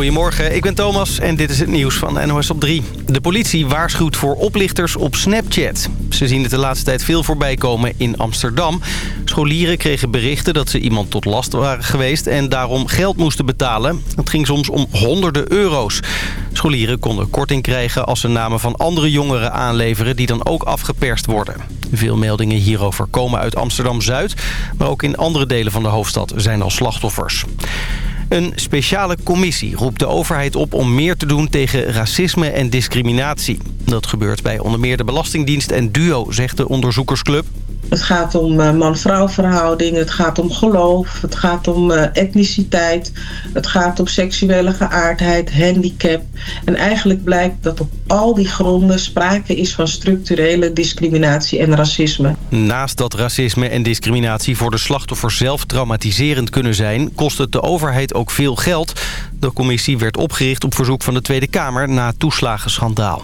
Goedemorgen, ik ben Thomas en dit is het nieuws van NOS op 3. De politie waarschuwt voor oplichters op Snapchat. Ze zien het de laatste tijd veel voorbij komen in Amsterdam. Scholieren kregen berichten dat ze iemand tot last waren geweest... en daarom geld moesten betalen. Het ging soms om honderden euro's. Scholieren konden korting krijgen als ze namen van andere jongeren aanleveren... die dan ook afgeperst worden. Veel meldingen hierover komen uit Amsterdam-Zuid... maar ook in andere delen van de hoofdstad zijn al slachtoffers. Een speciale commissie roept de overheid op om meer te doen tegen racisme en discriminatie. Dat gebeurt bij onder meer de Belastingdienst en DUO, zegt de onderzoekersclub. Het gaat om uh, man-vrouw verhouding, het gaat om geloof, het gaat om uh, etniciteit, het gaat om seksuele geaardheid, handicap. En eigenlijk blijkt dat op al die gronden sprake is van structurele discriminatie en racisme. Naast dat racisme en discriminatie voor de slachtoffers zelf traumatiserend kunnen zijn, kost het de overheid ook veel geld. De commissie werd opgericht op verzoek van de Tweede Kamer na toeslagenschandaal.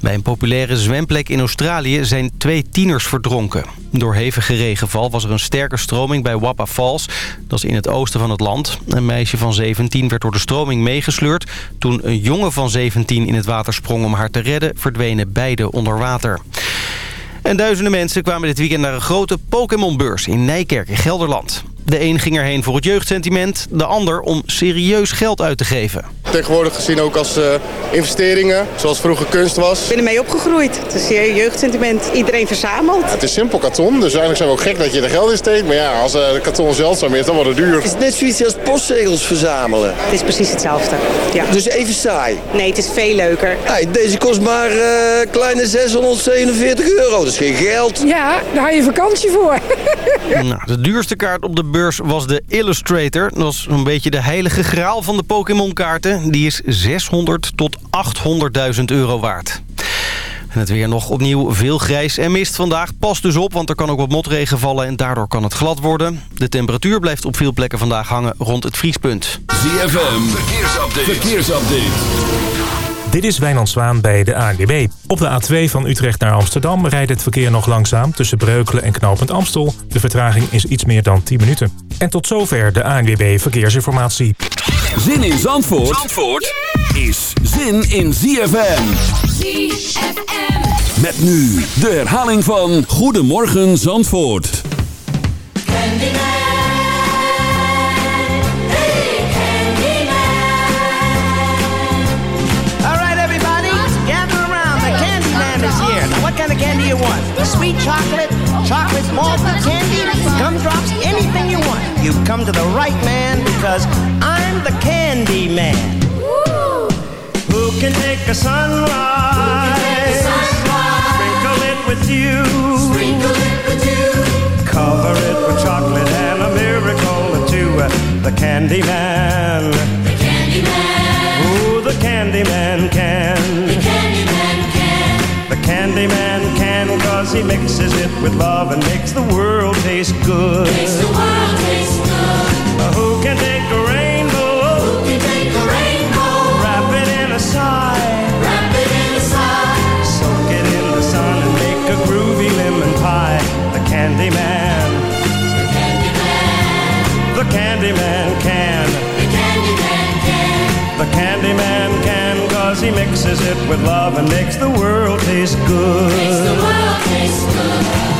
Bij een populaire zwemplek in Australië zijn twee tieners verdronken. Door hevige regenval was er een sterke stroming bij Wappa Falls. Dat is in het oosten van het land. Een meisje van 17 werd door de stroming meegesleurd. Toen een jongen van 17 in het water sprong om haar te redden... verdwenen beide onder water. En duizenden mensen kwamen dit weekend naar een grote Pokémon-beurs in Nijkerk in Gelderland. De een ging erheen voor het jeugdsentiment, de ander om serieus geld uit te geven. Tegenwoordig gezien ook als uh, investeringen, zoals vroeger kunst was. Ik ben ermee opgegroeid. Het is je jeugdsentiment. Iedereen verzamelt. Ja, het is simpel karton, dus eigenlijk zijn we ook gek dat je er geld in steekt. Maar ja, als uh, karton zeldzaam is, dan wordt het duur. Het is net zoiets als postzegels verzamelen. Het is precies hetzelfde, ja. Dus even saai? Nee, het is veel leuker. Hey, deze kost maar uh, kleine 647 euro, dat is geen geld. Ja, daar heb je vakantie voor. nou, de duurste kaart op de beurs was de Illustrator. Dat is een beetje de heilige graal van de Pokémon-kaarten. Die is 600 tot 800.000 euro waard. En het weer nog opnieuw veel grijs en mist vandaag. Pas dus op, want er kan ook wat motregen vallen en daardoor kan het glad worden. De temperatuur blijft op veel plekken vandaag hangen rond het vriespunt. ZFM, verkeersupdate. verkeersupdate. Dit is Wijnand Zwaan bij de ANWB. Op de A2 van Utrecht naar Amsterdam rijdt het verkeer nog langzaam... tussen Breukelen en Knopend Amstel. De vertraging is iets meer dan 10 minuten. En tot zover de ANWB Verkeersinformatie. Zin in Zandvoort, Zandvoort is zin in ZFM. ZFM. Met nu de herhaling van Goedemorgen Zandvoort. What kind of candy you want? Sweet chocolate, chocolate malted candy, gumdrops, anything. You've come to the right man because I'm the candy man. Woo! Who can take a sunrise? Sprinkle it with you. Sprinkle it with you. Cover it with chocolate and a miracle or two. The candy man. The candy man. Ooh, the candy man can. The candy man can. The candy man can cause he mixes it with love and makes the world taste good. Makes the world taste good. Who can take a rainbow? Who can take a rainbow? Wrap it in a sigh. Wrap it in a sigh. Soak it in the sun and make a groovy lemon pie. The candy man. The candy man. The candy man can. The candy man can. The candy man mixes it with love and makes the world taste good. Makes the world taste good.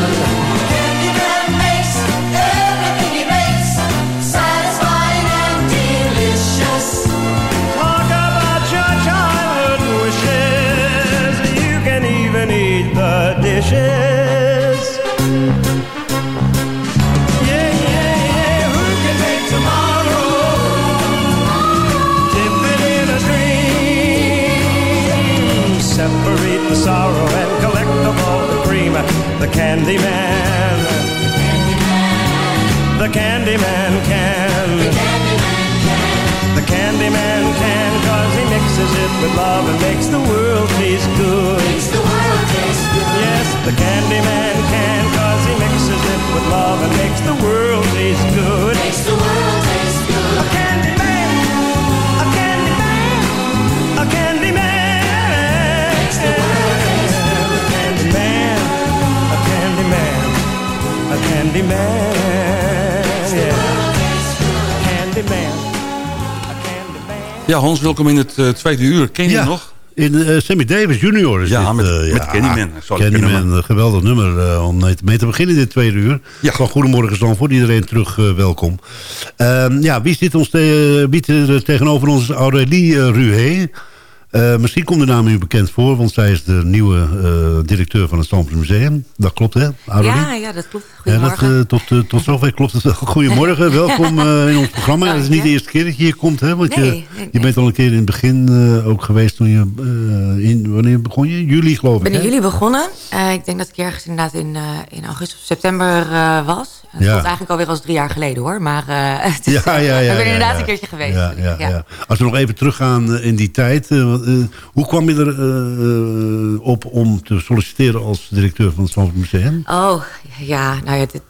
sorrow and collect all the cream. The candy man. The candy man can. The candy man can, cause he mixes it with love and makes the world taste good. Makes the world taste good. Yes, the candy man can, cause he mixes it with love and makes the world taste good. Makes the world Ja, Hans, welkom in het uh, tweede uur. Ken je Ja. nog? In uh, Sammy Davis Junior is Ja, dit, met- eh, met Candyman. Een geweldig nummer uh, om mee te, beginnen dit tweede uur. Ja. Van Goedemorgen Zandvoort, iedereen terug uh, welkom. Um, ja, wie zit ons te, wie zit er tegenover ons? Aurélie uh, Ruhe. Uh, misschien komt de naam u bekend voor, want zij is de nieuwe uh, directeur van het Zandvoort Museum. Dat klopt, hè? Ja, ja, dat klopt. Ja, dat, Goedemorgen. uh, tot, tot zover klopt het wel. Goedemorgen, welkom in ons programma. Het is niet de eerste keer dat je hier komt, hè? Want Nee, je, nee. je bent al een keer in het begin ook geweest toen je... In, wanneer begon je? Juli, geloof ik, Ik ben in juli begonnen. Ik denk dat ik ergens inderdaad in, in augustus of september was. Het Ja. voelt eigenlijk alweer als drie jaar geleden hoor. Maar het is, Ja, ja, ja. ik ben inderdaad een keertje geweest. Ja, ja, ja. Als we nog even teruggaan in die tijd. Uh, uh, hoe kwam je er uh, op om te solliciteren als directeur van het Zandvoort Museum? Oh, ja, nou ja, dit,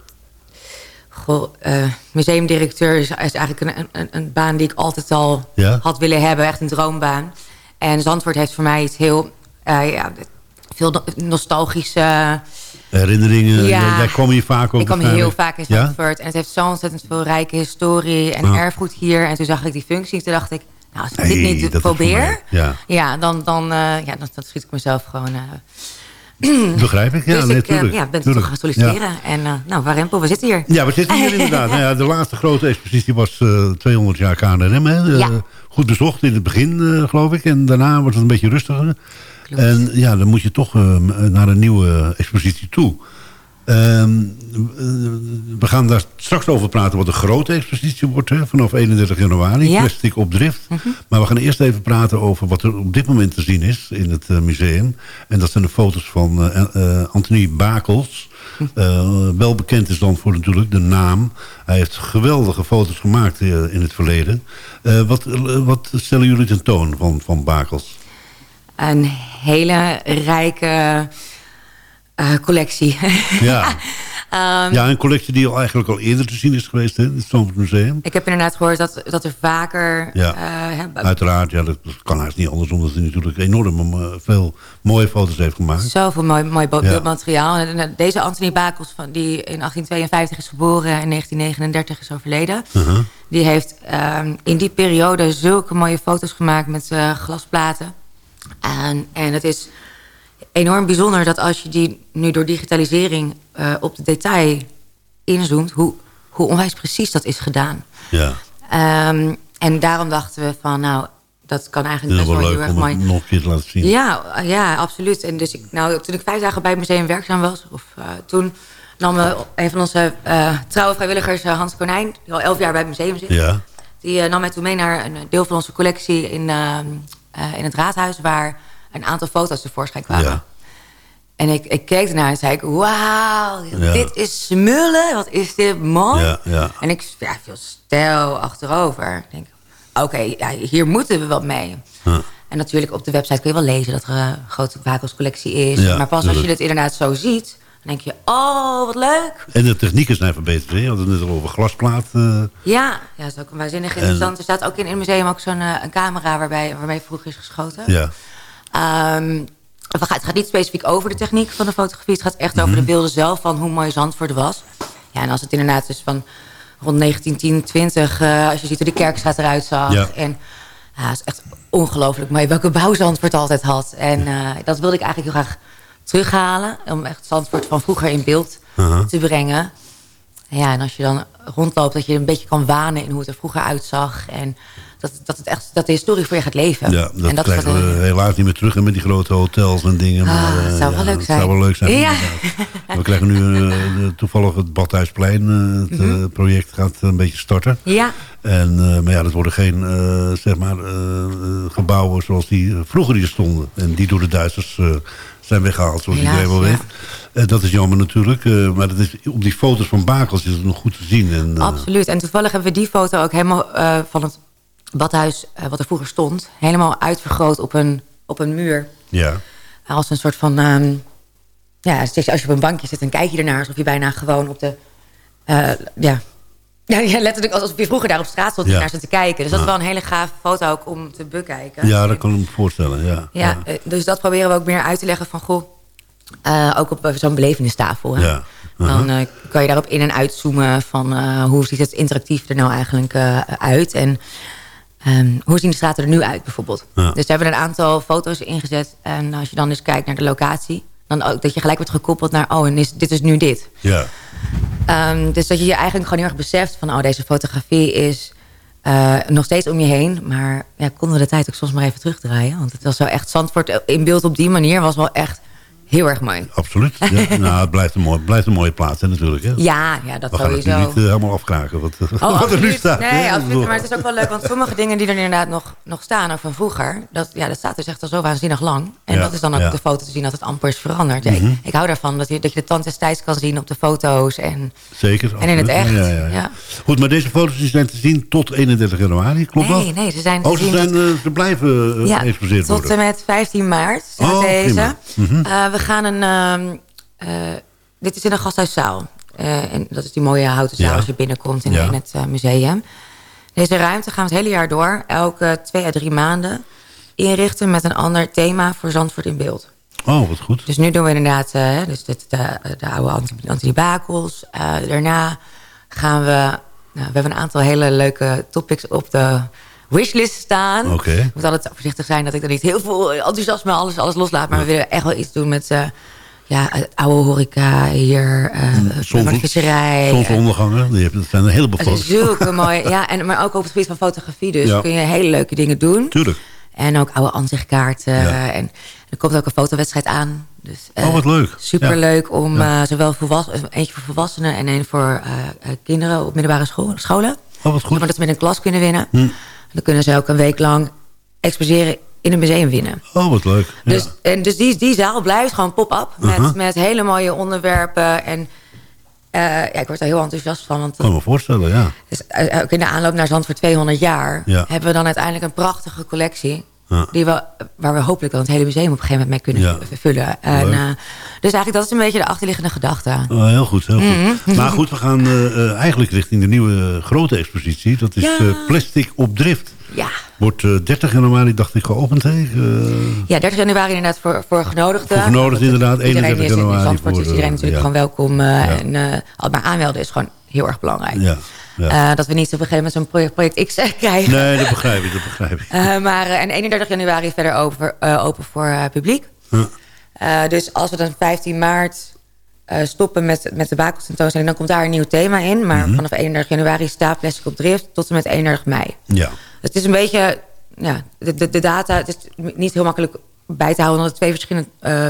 goh, uh, museumdirecteur is, is eigenlijk een, een, een baan die ik altijd al Ja? had willen hebben. Echt een droombaan. En Zandvoort heeft voor mij iets heel, uh, ja, veel no- nostalgische... Herinneringen, Ja. jij, jij kwam hier vaak ook Ik kwam heel vaak in Ja? Zandvoort. En het heeft zo ontzettend veel rijke historie en erfgoed hier. En toen zag ik die functie. Toen dacht ik, nou, als ik dit niet probeer... Ja. Ja, dan, dan, uh, ja, dan, dan schiet ik mezelf gewoon... Uh, Begrijp ik, ja, dus nee, ik tuurlijk, ja, ben toch gaan solliciteren. En uh, nou, Warempel, we zitten hier. Ja, we zitten hier inderdaad. Nou ja, de laatste grote expositie was uh, 200 jaar KNRM. Hè? Ja. Goed bezocht in het begin, geloof ik. En daarna wordt het een beetje rustiger. Klopt. En ja, dan moet je toch uh, naar een nieuwe expositie toe. Um, we gaan daar straks over praten wat een grote expositie wordt hè, vanaf 31 januari. Ja. Plastic op drift. Mhm. Maar we gaan eerst even praten over wat er op dit moment te zien is in het uh, museum. En dat zijn de foto's van uh, uh, Anthony Bakels. Uh, wel bekend is dan voor natuurlijk de naam. Hij heeft geweldige foto's gemaakt in het verleden. Wat, wat stellen jullie tentoon van, van Bakels? Een hele rijke uh, collectie. Ja. um, ja, een collectie die al eigenlijk al eerder te zien is geweest hè, in het Stamford Museum. Ik heb inderdaad gehoord dat, dat er vaker... Ja, uh, uiteraard. Ja, dat kan haast niet anders omdat hij natuurlijk enorm uh, veel mooie foto's heeft gemaakt. Zoveel mooi, mooi beeldmateriaal. Ja. Deze Anthony Bakels, van, die in 1852 is geboren en in 1939 is overleden... Uh -huh. die heeft um, in die periode zulke mooie foto's gemaakt met glasplaten. En, en het is enorm bijzonder dat als je die nu door digitalisering uh, op de detail inzoomt... Hoe, hoe onwijs precies dat is gedaan. Ja. Um, en daarom dachten we van, nou, dat kan eigenlijk best wel, wel heel leuk erg om mooi. het nog een keer te laten zien. Ja, ja, absoluut. En dus ik, nou, toen ik vijf dagen bij het museum werkzaam was... Of, uh, toen nam uh, een van onze trouwe vrijwilligers, Hans Konijn... die al elf jaar bij het museum zit... Ja. die nam mij toen mee naar een deel van onze collectie in, in het raadhuis... waar een aantal foto's tevoorschijn kwamen. Ja. En ik, ik keek ernaar en zei ik... Wauw, ja. dit is smullen. Wat is dit mooi. Ja, ja. En ik ja, viel stijl achterover. Ik denk, oké, okay, hier moeten we wat mee. En natuurlijk op de website kun je wel lezen... dat er een grote wakelscollectie is. Maar pas als je het inderdaad zo ziet... dan denk je, oh, wat leuk. En de technieken zijn verbeterd. Hè? Je had het net al over glasplaat. Uh... Ja, ja, dat is ook een waanzinnig interessant. En... Er staat ook in het museum ook zo'n uh, een camera... Waarbij, waarmee vroeger is geschoten. Ja. Um, het gaat niet specifiek over de techniek van de fotografie. Het gaat echt Mhm. over de beelden zelf van hoe mooi Zandvoort was. Ja, en als het inderdaad is van rond 1910, 20... Uh, als je ziet hoe de kerkstraat eruit zag. Ja. En ja, het is echt ongelooflijk mooi welke bouw Zandvoort altijd had. En uh, dat wilde ik eigenlijk heel graag terughalen. Om echt Zandvoort van vroeger in beeld Uh-huh. uh -huh. te brengen. Ja, en als je dan rondloopt, dat je een beetje kan wanen in hoe het er vroeger uitzag. En dat, dat, het echt, dat de historie voor je gaat leven. Ja, dat, en dat krijgen we helaas niet meer terug en met die grote hotels en dingen. Ah, maar, het eh, zou wel leuk het zijn. zou wel leuk zijn. Ja. we krijgen nu eh, toevallig het Badhuisplein. eh, het Mhm. eh, project gaat een beetje starten. Ja. En, eh, maar ja, dat worden geen eh, zeg maar, eh, eh, gebouwen zoals die vroeger hier stonden. En die door de Duitsers eh, zijn weggehaald, zoals Helaas, iedereen wel ja. weet. Eh, dat is jammer natuurlijk. eh, maar dat is, op die foto's van Bakels is het nog goed te zien. En, eh, Absoluut. En toevallig hebben we die foto ook helemaal eh, van het badhuis... eh, wat er vroeger stond, helemaal uitvergroot op een, op een muur. ja. Als een soort van... ehm, ja, als je als je op een bankje zit, dan kijk je ernaar... alsof je bijna gewoon op de... eh, ja, ja, ja, letterlijk alsof je vroeger daar op straat stond... Ja. naar zit te kijken. Dus dat is wel een hele gave foto ook om te bekijken. ja, dat kan ik me voorstellen. Ja. Ja, eh, dus dat proberen we ook meer uit te leggen van... goh, ook op zo'n belevingstafel. Hè? Ja. Dan eh, kan je daarop in- en uitzoomen van... hoe ziet het interactief er nou eigenlijk uit... en ehm, hoe zien de straten er nu uit bijvoorbeeld. Ja. Dus we hebben een aantal foto's ingezet. En als je dan eens kijkt naar de locatie... dan ook dat je gelijk wordt gekoppeld naar... oh, en is, dit is nu dit. Ja. Ehm, dus dat je je eigenlijk gewoon heel erg beseft van... oh, deze fotografie is eh, nog steeds om je heen. Maar ja, konden we de tijd ook soms maar even terugdraaien. Want het was wel echt... Zandvoort in beeld op die manier was wel echt heel erg mooi. Absoluut. Ja, nou, het blijft een, mooi, blijft een mooie plaats hè, natuurlijk. Hè? Ja, ja dat We gaan het sowieso. nu niet eh, helemaal afkraken wat, Oh, wat er nu staat. Nee, hè? absoluut. Maar het is ook wel leuk, want sommige dingen die er inderdaad nog, nog staan, ook van vroeger, dat, ja, dat staat dus echt al zo waanzinnig lang. En Ja, dat is dan ook ja. op de foto te zien dat het amper is veranderd. Ik- Mhm. ik, hou daarvan, dat je, dat je de tand des tijds kan zien op de foto's. En, Zeker. En in het echt, Ja. Goed, maar deze foto's zijn te zien tot 31 januari, klopt Nee, dat? nee, ze zijn oh, ze, zien zijn, eh, ze blijven ja, geëxposeerd tot worden. en met 15 maart staat Oh, deze. prima. Eh, we gaan een... ehm, eh, dit is in een gasthuiszaal. Eh, en dat is die mooie houten zaal Ja. als je binnenkomt in, Ja. in het eh, museum. Deze ruimte gaan we het hele jaar door, elke twee à drie maanden... inrichten met een ander thema voor Zandvoort in beeld. Oh, wat goed. Dus nu doen we inderdaad dus de, de, de oude anti- Antilibakels. Eh, daarna gaan we... Nou, we hebben een aantal hele leuke topics op de wishlist staan. Oké. Ik moet altijd voorzichtig zijn dat ik er niet heel veel enthousiasme alles, alles loslaat. Maar we willen echt wel iets doen met eh, ja, het oude horeca hier. eh Zons- de visserij. Zonsondergangen, die hebben- dat zijn een heleboel foto's. zulke mooie. Ja, en, maar ook op het gebied van fotografie. Dus Ja. kun je hele leuke dingen doen. Tuurlijk. En ook oude aanzichtkaarten. Ja. En er komt ook een fotowedstrijd aan. Dus, eh, Oh, wat leuk. Superleuk om eh, zowel eentje voor volwassenen en een voor eh, eh, kinderen op middelbare school, scholen. Oh, wat goed. Maar dat ze met een klas kunnen winnen. Hm. Dan kunnen ze ook een week lang exposeren in een museum winnen. Oh, wat leuk. Ja. Dus, en dus die, die zaal blijft gewoon pop-up. Met, Aha. met hele mooie onderwerpen. En eh, ja, ik word er heel enthousiast van. Want kan me voorstellen, ja. dus, eh, ook in de aanloop naar Zand voor 200 jaar... Ja. hebben we dan uiteindelijk een prachtige collectie... Ja. Die we, waar we hopelijk dan het hele museum op een gegeven moment mee kunnen Ja. vullen. En, eh, dus eigenlijk dat is een beetje de achterliggende gedachte. Oh, heel goed, heel goed. Mhm. Maar goed, we gaan eh, eh, eigenlijk richting de nieuwe grote expositie. Dat is Ja. Plastic op Drift. Ja. Wordt eh, 30 januari, dacht ik, geopend. Hè? Eh, Ja, 30 januari inderdaad voor, voor genodigden. Voor genodigden inderdaad, Iedereen 31 is in januari Zandvoort, voor, dus iedereen eh, natuurlijk ja. gewoon welkom. eh, Ja. En eh, al maar aanmelden is gewoon heel erg belangrijk. ja, ja. Eh, dat we niet op een gegeven moment zo'n project, project X eh, krijgen. nee, dat begrijp ik, dat begrijp ik. Eh, maar, eh, en 31 januari verder eh, open voor eh, publiek. Ja. Eh, dus als we dan 15 maart eh, stoppen met, met de bakelstentoonstelling... dan komt daar een nieuw thema in. Maar Mhm. vanaf 31 januari staat Plastic op Drift tot en met 31 mei. Ja. Het is een beetje... Ja, de, de, de data het is niet heel makkelijk bij te houden... omdat het twee verschillende eh,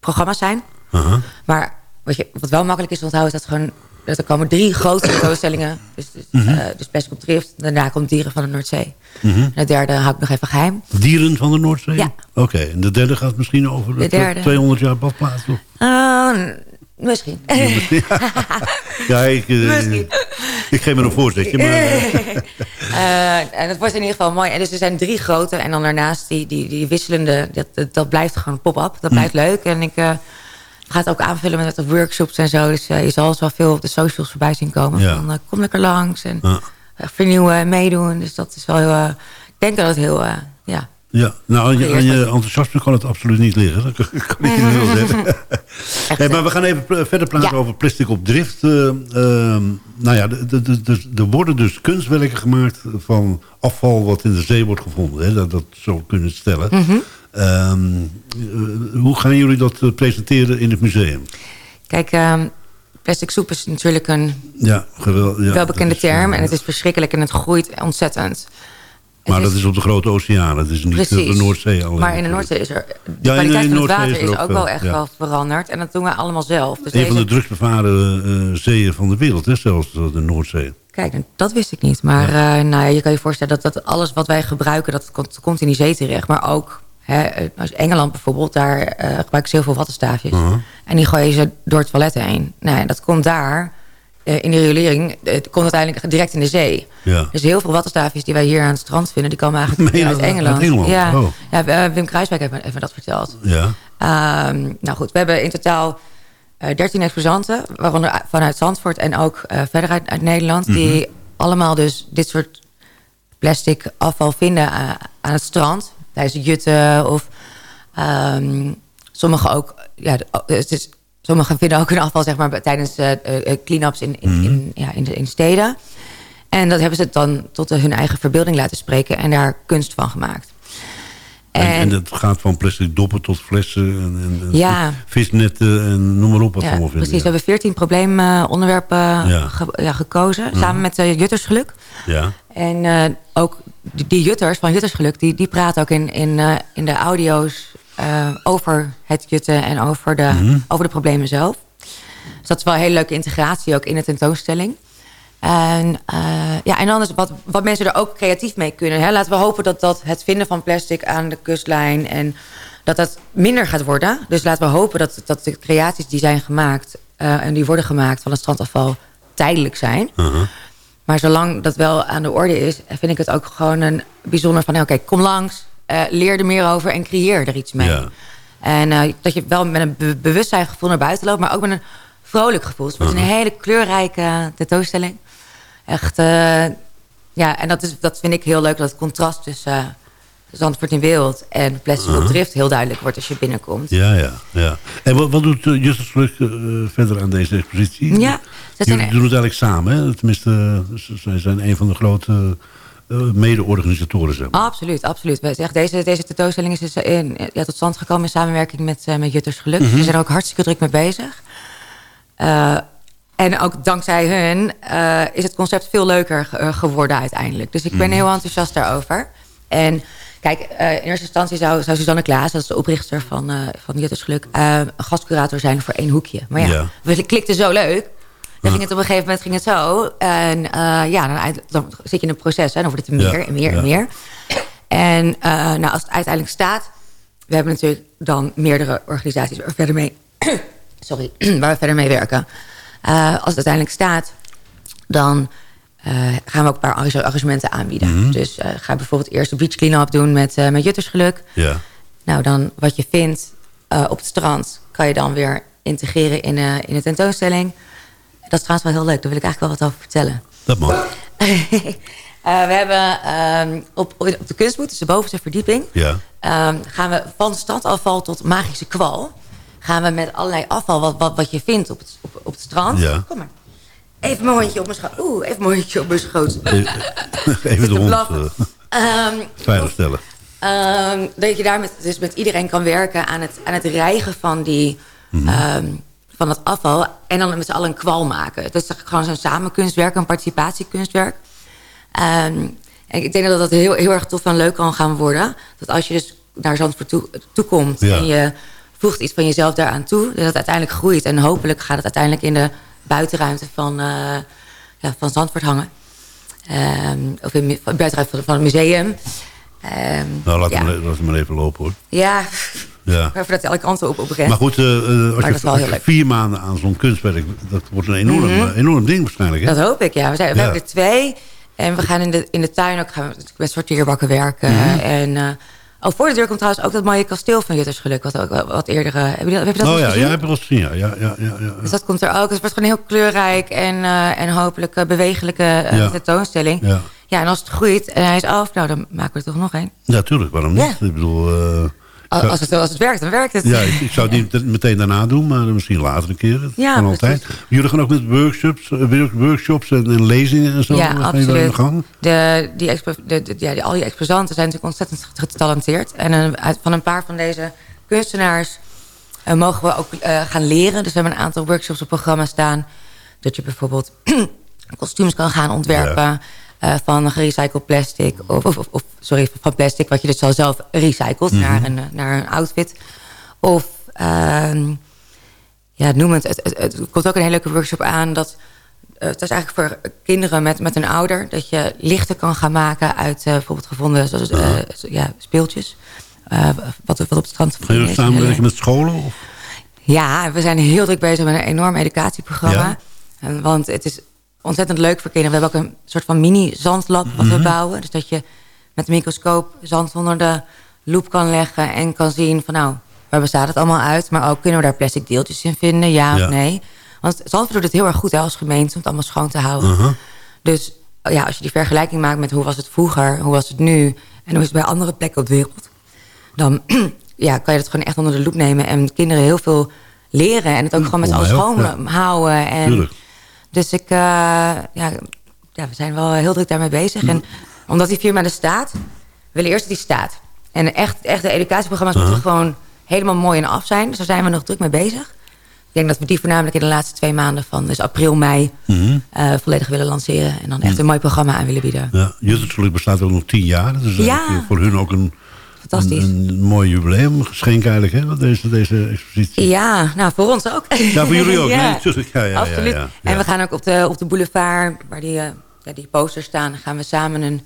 programma's zijn. Aha. Maar wat, je, wat wel makkelijk is te onthouden... is dat, gewoon, dat er komen drie grote tentoonstellingen. Dus, dus, Mhm. eh, dus Plastic op Drift. Daarna komt Dieren van de Noordzee. Mhm. En de derde hou ik nog even geheim. Dieren van de Noordzee? Ja. Oké, en de derde gaat misschien over De de derde. 200 jaar badplaats. of? Uh, misschien. Ja, ik, eh, Misschien. ik geef me een voorzetje. Maar, eh, Eh, en het wordt in ieder geval mooi. En dus er zijn drie grote. En dan daarnaast die, die, die wisselende. Dat, dat, blijft gewoon pop-up. Dat blijft leuk. En ik eh, ga het ook aanvullen met wat workshops en zo. Dus eh, je zal zo veel op de socials voorbij zien komen. Ja. Van, kom lekker langs. En vernieuwen, meedoen. Dus dat is wel heel... ik denk dat het heel... ja, ja, nou, aan je, aan enthousiasme kan het absoluut niet liggen. Dat kan, ik je wel zeggen. Hey, maar we gaan even verder praten Ja. over plastic op drift. Eh, ehm, nou ja, er worden dus kunstwerken gemaakt van afval wat in de zee wordt gevonden. Hè? Dat, dat zo kunnen stellen. Mhm. Ehm, eh, hoe gaan jullie dat eh, presenteren in het museum? Kijk, ehm, plastic soep is natuurlijk een Ja, geweldig. Ja, welbekende term. En het is verschrikkelijk en het groeit ontzettend. Maar dat is- op de grote oceaan. Dat is niet de. Noordzee alleen. Maar in de Noordzee is er... De Ja, in de kwaliteit van het water is ook, wel eh, echt ja. wel veranderd. En dat doen we allemaal zelf. Dus Een van de drugsbevaren eh, zeeën van de wereld, hè, zelfs de Noordzee. Kijk, nou, dat wist ik niet. Maar eh, nou, ja, je kan je voorstellen dat, dat alles wat wij gebruiken... dat komt, komt in die zee terecht. Maar ook, hè, eh, als Engeland bijvoorbeeld... daar eh, gebruiken ze heel veel wattenstaafjes. En die gooien ze door het toilet heen. Nou, ja, dat komt daar... eh, in de riolering, het komt uiteindelijk direct in de zee. Ja. Dus heel veel wattenstaafjes die wij hier aan het strand vinden... die komen eigenlijk Meen uit Engeland. Ja, Oh. ja eh, Wim Kruiswijk heeft me, heeft me dat verteld. Ja. Ehm, nou goed, we hebben in totaal eh 13 exposanten, waaronder vanuit Zandvoort en ook eh, verder uit, uit Nederland, die allemaal dus dit soort plastic afval vinden aan het strand, tijdens jutten of ehm sommige ook, ja, het is, sommigen vinden ook hun afval zeg maar tijdens eh, clean-ups in, in, in, ja, in, in steden. En dat hebben ze dan tot hun eigen verbeelding laten spreken en daar kunst van gemaakt. En, En- en dat gaat van plastic doppen tot flessen en, en, Ja. visnetten en noem maar op wat Ja, allemaal precies. We hebben 14 probleemonderwerpen Ja. ge- ja, gekozen. Mhm. Samen met uh, Juttersgeluk. Ja. En ook die, die Jutters van Juttersgeluk... die, die praten ook in, in, in de audio's eh, over het jutten... en over de, Mhm. over de problemen zelf. Dus dat is wel een hele leuke integratie ook in de tentoonstelling. En, eh, ja, en dan is wat, wat mensen er ook creatief mee kunnen. Hè. Laten we hopen dat, dat het vinden van plastic aan de kustlijn... en dat dat minder gaat worden. Dus laten we hopen dat, dat de creaties die zijn gemaakt... eh, en die worden gemaakt van het strandafval tijdelijk zijn. Uh-huh. Maar zolang dat wel aan de orde is... vind ik het ook gewoon een bijzonder van... oké, kom langs, eh, leer er meer over en creëer er iets mee. Ja. En eh, dat je wel met een be bewustzijngevoel naar buiten loopt... maar ook met een vrolijk gevoel. Het wordt een hele kleurrijke tentoonstelling. Echt, eh, ja, en dat, is, dat vind ik heel leuk... dat het contrast tussen uh, Zandvoort in Wereld en Plastic op Uh-huh. Drift... heel duidelijk wordt als je binnenkomt. Ja, ja, ja. En wat, wat doet uh, Justus uh, verder aan deze expositie? Ja, ze Jullie doen het eigenlijk samen, hè? Tenminste, zij zijn een van de grote uh, mede-organisatoren, maar. Absoluut, absoluut. Wij zeggen, deze, deze tentoonstelling is dus in, ja, tot stand gekomen in samenwerking met, uh, met Jutters Geluk. Mhm. We zijn er ook hartstikke druk mee bezig. Uh, en ook dankzij hun uh, is het concept veel leuker ge geworden uiteindelijk. Dus ik ben Mhm. heel enthousiast daarover. En kijk, uh, in eerste instantie zou, zou Suzanne Klaas, dat is de oprichter van, uh, van Jutters Geluk... Uh, gastcurator zijn voor één hoekje. Maar ja, Ja. we klikten zo leuk. Dan ging het op een gegeven moment ging het zo. En uh, ja, dan, uit- dan zit je in een proces. Hè, dan wordt het er meer Ja, en meer ja. en meer. En uh, nou, als het uiteindelijk staat... We hebben natuurlijk dan meerdere organisaties waar we verder mee... sorry, waar we verder mee werken. Uh, als het uiteindelijk staat, dan gaan we ook een paar arrange- arrangementen aanbieden. Mhm. Dus ga bijvoorbeeld eerst de beach clean-up doen met, met Juttersgeluk. Ja. Nou, dan wat je vindt op het strand... kan je dan weer integreren in, in de tentoonstelling. Dat is trouwens wel heel leuk. Daar wil ik eigenlijk wel wat over vertellen. Dat mag. Uh, we hebben um, op, op de kunstboet, dus de bovenste verdieping... Ja. Um, gaan we van strandafval tot magische kwal... gaan we met allerlei afval, wat, wat, wat je vindt op het, op, op het strand... Ja. Kom maar. Even mijn hondje op mijn schoot. Oeh, even mijn hondje op mijn schoot. Even de hond uh, um, veiligstellen. Dat je daar met, dus met iedereen kan werken aan het, aan het rijgen van, die, Mhm. um, van het afval. En dan met z'n allen een kwal maken. Dat is gewoon zo'n samenkunstwerk, een participatiekunstwerk. Um, en ik denk dat dat heel, heel erg tof en leuk kan gaan worden. Dat als je dus naar Zandvoort toe, toe komt Ja. en je voegt iets van jezelf daaraan toe... dat het uiteindelijk groeit. En hopelijk gaat het uiteindelijk in de buitenruimte van, uh, ja, van Zandvoort hangen. Um, of in de buitenruimte van, van het museum. Um, Nou, laat, ja. hem, laat hem maar even lopen, hoor. Ja, Ja. even dat alle kanten op, op. Maar goed, uh, uh, Maar als dat je, als vier maanden aan zo'n kunstwerk... dat wordt een enorm, Mhm. uh, enorm ding waarschijnlijk, hè? Dat hoop ik, ja. We, zijn, we Ja. hebben er twee. En we gaan in de, in de tuin ook gaan we met sorteerbakken werken. Mhm. En uh, oh, voor de deur komt trouwens ook dat mooie kasteel van Juttersgeluk. Wat, ook, wat eerder... Uh, heb, je dat, heb je dat oh ja, gezien? ja, heb je eens gezien, ja. ja, ja, ja, ja. Dus dat komt er ook. Dus het wordt gewoon heel kleurrijk en, uh, en hopelijk uh, bewegelijke tentoonstelling. Ja. Ja, en als het groeit en hij is af, nou dan maken we er toch nog één. Ja, tuurlijk, waarom niet? Ik bedoel... Als, het, als het werkt, dan werkt het. Ja, ik, ik zou het niet meteen daarna doen, maar misschien later een keer. Ja, kan altijd. Jullie gaan ook met workshops, eh, work- workshops en, en lezingen en zo. Ja, absoluut. De, die expo, de, de- ja, die, al die exposanten zijn natuurlijk ontzettend getalenteerd. En een, uit, van een paar van deze kunstenaars eh, mogen we ook eh, gaan leren. Dus we hebben een aantal workshops op programma staan. Dat je bijvoorbeeld kostuums kan gaan ontwerpen. Eh, van gerecycled plastic. Of, of, of, sorry, van plastic wat je dus al zelf recycelt Mhm. naar, een, eh, naar een outfit. Of, ehm, ja, noem het. Het, het. het komt ook een hele leuke workshop aan. Dat, eh, het is eigenlijk voor kinderen met, met een ouder. Dat je lichten kan gaan maken uit bijvoorbeeld gevonden zoals, ja, speeltjes. Wat, wat op het strand Ga je samenwerken met scholen? Of? ja, we zijn heel druk bezig met een enorm educatieprogramma. Ja. En, want het is ontzettend leuk voor kinderen. We hebben ook een soort van mini-zandlab wat we Mhm. bouwen. Dus dat je met een microscoop zand onder de loep kan leggen... en kan zien van nou, waar bestaat het allemaal uit? Maar ook kunnen we daar plastic deeltjes in vinden, ja, Ja. of nee? Want Zandvoort doet het heel erg goed hè, als gemeente... om het allemaal schoon te houden. Uh-huh. Dus ja, als je die vergelijking maakt met hoe was het vroeger... hoe was het nu en hoe is het bij andere plekken op de wereld... dan ja, kan je dat gewoon echt onder de loep nemen... en kinderen heel veel leren en het ook gewoon met ook, schoon houden. En Tuurlijk. Dus ik, eh, ja, ja, we zijn wel heel druk daarmee bezig. En omdat die firma er staat, we willen eerst dat die staat. En echt, echt de educatieprogramma's moeten Uh-huh. gewoon helemaal mooi en af zijn. Dus daar zijn we nog druk mee bezig. Ik denk dat we die voornamelijk in de laatste twee maanden van dus april, mei Mhm. eh, volledig willen lanceren. En dan echt een mooi programma aan willen bieden. Ja, Juttersgeluk bestaat ook nog tien jaar. Dus Ja. eigenlijk voor hun ook een, Fantastisch. een, een mooi jubileum. Geschenk eigenlijk, hè, deze, deze expositie. Ja, nou voor ons ook. Ja, voor jullie ook. Ja. Nee, natuurlijk. Ja, ja, Absoluut. ja. En we gaan ook op de, op de boulevard, waar die, eh, ja, die posters staan... gaan we samen een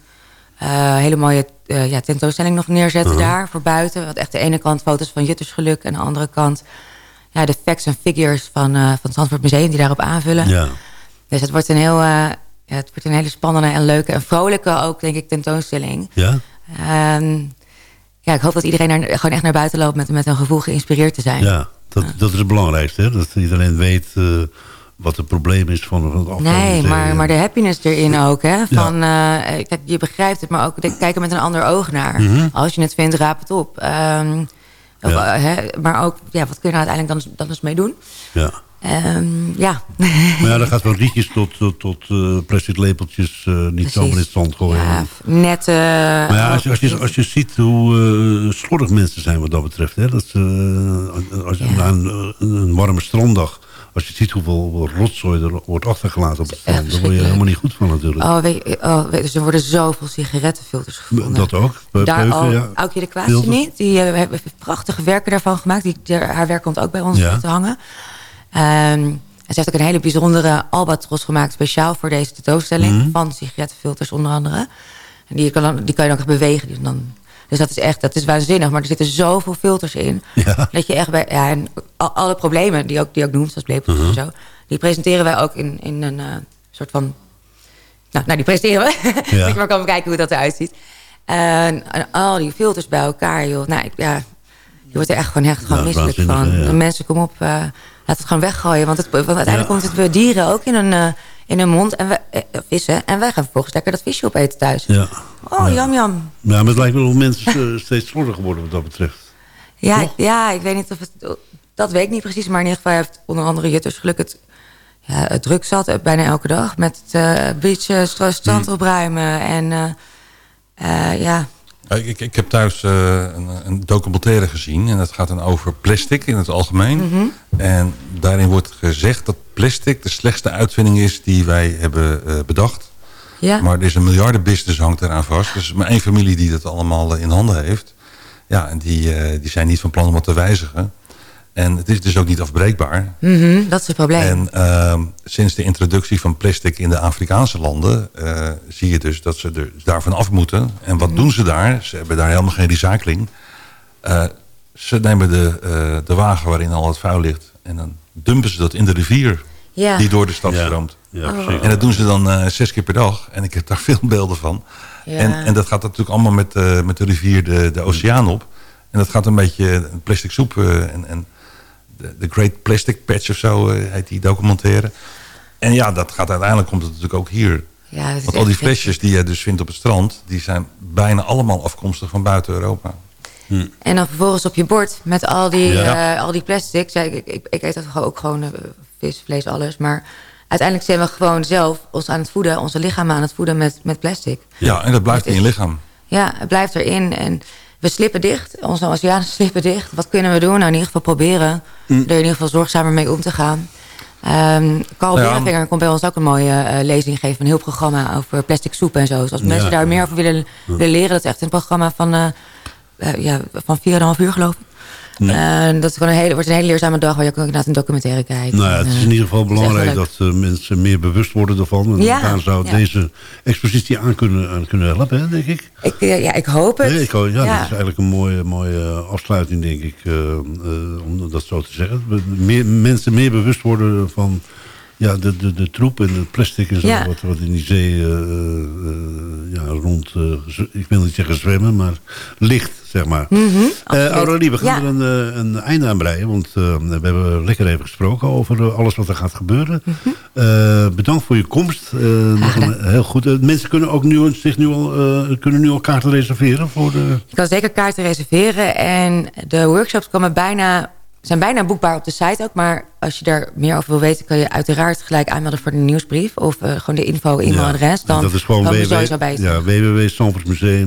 eh, hele mooie eh, ja, tentoonstelling nog neerzetten Uh-huh. daar voor buiten. Want echt de ene kant foto's van Juttersgeluk... en de andere kant ja, de facts en figures van, van het Zandvoort Museum... die daarop aanvullen. Ja. Dus het wordt een heel... ja, het wordt een hele spannende en leuke en vrolijke ook, denk ik, tentoonstelling. Ja? Ehm, ja, ik hoop dat iedereen er gewoon echt naar buiten loopt... met, met een gevoel geïnspireerd te zijn. Ja, dat, dat is het belangrijkste. Hè? Dat iedereen weet eh, wat het probleem is van, van het afval. Nee, maar, maar de happiness erin ook. Hè? Van, eh, kijk, je begrijpt het, maar ook de- kijk er met een ander oog naar. Mhm. Als je het vindt, raap het op. Ehm, Ja. eh, hè, maar ook, ja, wat kun je nou uiteindelijk dan, eens- dan eens mee doen? Ja. Ehm, ja. Maar ja, dat gaat van rietjes tot, tot, tot eh, plastic lepeltjes. eh, niet zomaar in het zand gooien. Ja, net... eh, Maar ja, als je, als, je, als je ziet hoe slordig mensen zijn wat dat betreft. Hè, dat, als je na een, een warme stranddag... Als je ziet hoeveel, rotzooi er wordt achtergelaten op het strand... daar word je helemaal niet goed van natuurlijk. Oh, weet, je- oh, weet, dus er worden zoveel sigarettenfilters gevonden. Dat ook. Daar peuken, al, ja. Aukje de Filters. niet. Die heeft prachtige werken daarvan gemaakt. Die, haar werk komt ook bij ons Ja. te hangen. Ehm, en ze heeft ook een hele bijzondere albatros gemaakt... speciaal voor deze tentoonstelling. Mhm. Van sigarettenfilters onder andere. En die kan, die kan je dan ook echt bewegen. Dus, dan, dus dat is echt dat is waanzinnig. Maar er zitten zoveel filters in. Ja. Dat je echt bij... Ja, en al- alle problemen die ook, die ook noemt, zoals lepeltjes Mhm. en zo... die presenteren wij ook in, in een eh, soort van... Nou, nou, die presenteren we. Ja. Je maar kan kijken hoe dat eruit ziet. En, en al die filters bij elkaar, joh. Nou, ik, ja, je wordt er echt gewoon, echt gewoon Ja, misselijk van. ja. Mensen, kom op, eh, laat het gewoon weggooien. Want, het, want uiteindelijk komt het bij dieren ook in hun, eh, in hun mond. En we, eh, vissen. En wij gaan vervolgens lekker dat visje opeten thuis. Ja. Oh, jam, jam. Ja, maar het lijkt wel of mensen eh, steeds slordiger worden wat dat betreft. Ja, ik, ja, ik weet niet of het... Dat weet ik niet precies. Maar in ieder geval heeft onder andere Jutters geluk het, ja, het druk zat. eh, Bijna elke dag. Met het eh beach, eh, stra- strand opruimen. En eh, eh, ja, Ik, ik, heb thuis eh, een, een documentaire gezien. En dat gaat dan over plastic in het algemeen. Mhm. En daarin wordt gezegd dat plastic de slechtste uitvinding is die wij hebben eh, bedacht. ja. Maar er is een miljardenbusiness hangt eraan vast. Dus maar één familie die dat allemaal eh, in handen heeft. Ja, en die, die zijn niet van plan om het te wijzigen. En het is dus ook niet afbreekbaar. Mhm, dat is het probleem. En ehm, sinds de introductie van plastic in de Afrikaanse landen... eh, zie je dus dat ze er daarvan af moeten. En wat doen ze daar? Ze hebben daar helemaal geen recycling. Eh, ze nemen de, eh, de wagen waarin al het vuil ligt... en dan dumpen ze dat in de rivier Ja. die door de stad Ja. stroomt. Ja, Oh. precies. En dat doen ze dan eh, zes keer per dag. En ik heb daar veel beelden van. Ja. En, en dat gaat natuurlijk allemaal met, eh, met de rivier de, de oceaan op. En dat gaat een beetje plastic soep. eh, en, en de, de Great Plastic Patch of zo eh, heet die documentaire. En ja, dat gaat uiteindelijk komt het natuurlijk ook hier. Ja, Want al die flesjes die je dus vindt op het strand... die zijn bijna allemaal afkomstig van buiten Europa. En dan vervolgens op je bord met al die, Ja. eh, al die plastics. Ja, ik, ik, ik eet dat gewoon ook gewoon eh, vis, vlees, alles. Maar uiteindelijk zijn we gewoon zelf ons aan het voeden, onze lichamen aan het voeden met, met plastic. Ja, en dat blijft in je lichaam. Ja, het blijft erin. En we slippen dicht. Onze oceanen slippen dicht. Wat kunnen we doen? Nou, in ieder geval proberen Mm. er in ieder geval zorgzamer mee om te gaan. Ehm Carl Ja. Komt bij ons ook een mooie eh, lezing geven. Een heel programma over plastic soep en zo. Dus als Ja. mensen daar meer over willen, willen leren. Dat is echt een programma van, eh, ja, van 4,5 uur geloof ik. En dat is gewoon een hele, wordt een hele leerzame dag waar je ook inderdaad een documentaire kijkt. Nou ja, het is in ieder geval belangrijk dat eh, mensen meer bewust worden ervan. En Ja, daar zou ja. deze expositie aan kunnen, aan kunnen helpen, hè, denk ik. Ik, eh, ja, ik hoop het. Nee, ik, ja, Ja. dat is eigenlijk een mooie, mooie eh, afsluiting, denk ik, eh, eh, om dat zo te zeggen. Meer, mensen meer bewust worden van ja, de, de, de troep en het plastic en zo, Ja. wat, wat in die zee eh, eh, ja, rond, eh, ik wil niet zeggen zwemmen, maar ligt, zeg maar. Aurelie, we gaan Ja. er een, een einde aan breien, want we hebben lekker even gesproken over alles wat er gaat gebeuren. Mhm. Bedankt voor je komst. Nog een, heel goed. Mensen kunnen ook nu, zich nu al, kunnen nu al kaarten reserveren voor de... Je kan zeker kaarten reserveren. En de workshops komen bijna, zijn bijna boekbaar op de site ook. Maar als je daar meer over wil weten... kan je uiteraard gelijk aanmelden voor de nieuwsbrief. Of eh, gewoon de info, e-mailadres. Dan dat is gewoon www, sowieso bij. ja,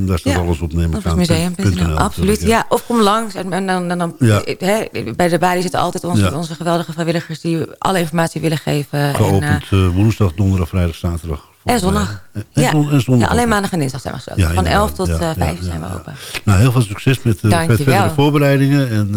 daar staat Ja. alles op, neem ik aan. Absoluut. Ja. of kom langs. En, en dan, en dan, Ja. hè, bij de balie zitten altijd onze, Ja. onze geweldige vrijwilligers... die alle informatie willen geven. En, Geopend eh, eh, woensdag, donderdag, vrijdag, zaterdag. en zondag. En, en ja. zon- en zondag ja, alleen maandag en dinsdag zijn we gesloten. Ja, Van inderdaad. 11 tot Ja, eh, ja, 5 ja, zijn we ja. open. Nou, heel veel succes met, uh, met verdere voorbereidingen. En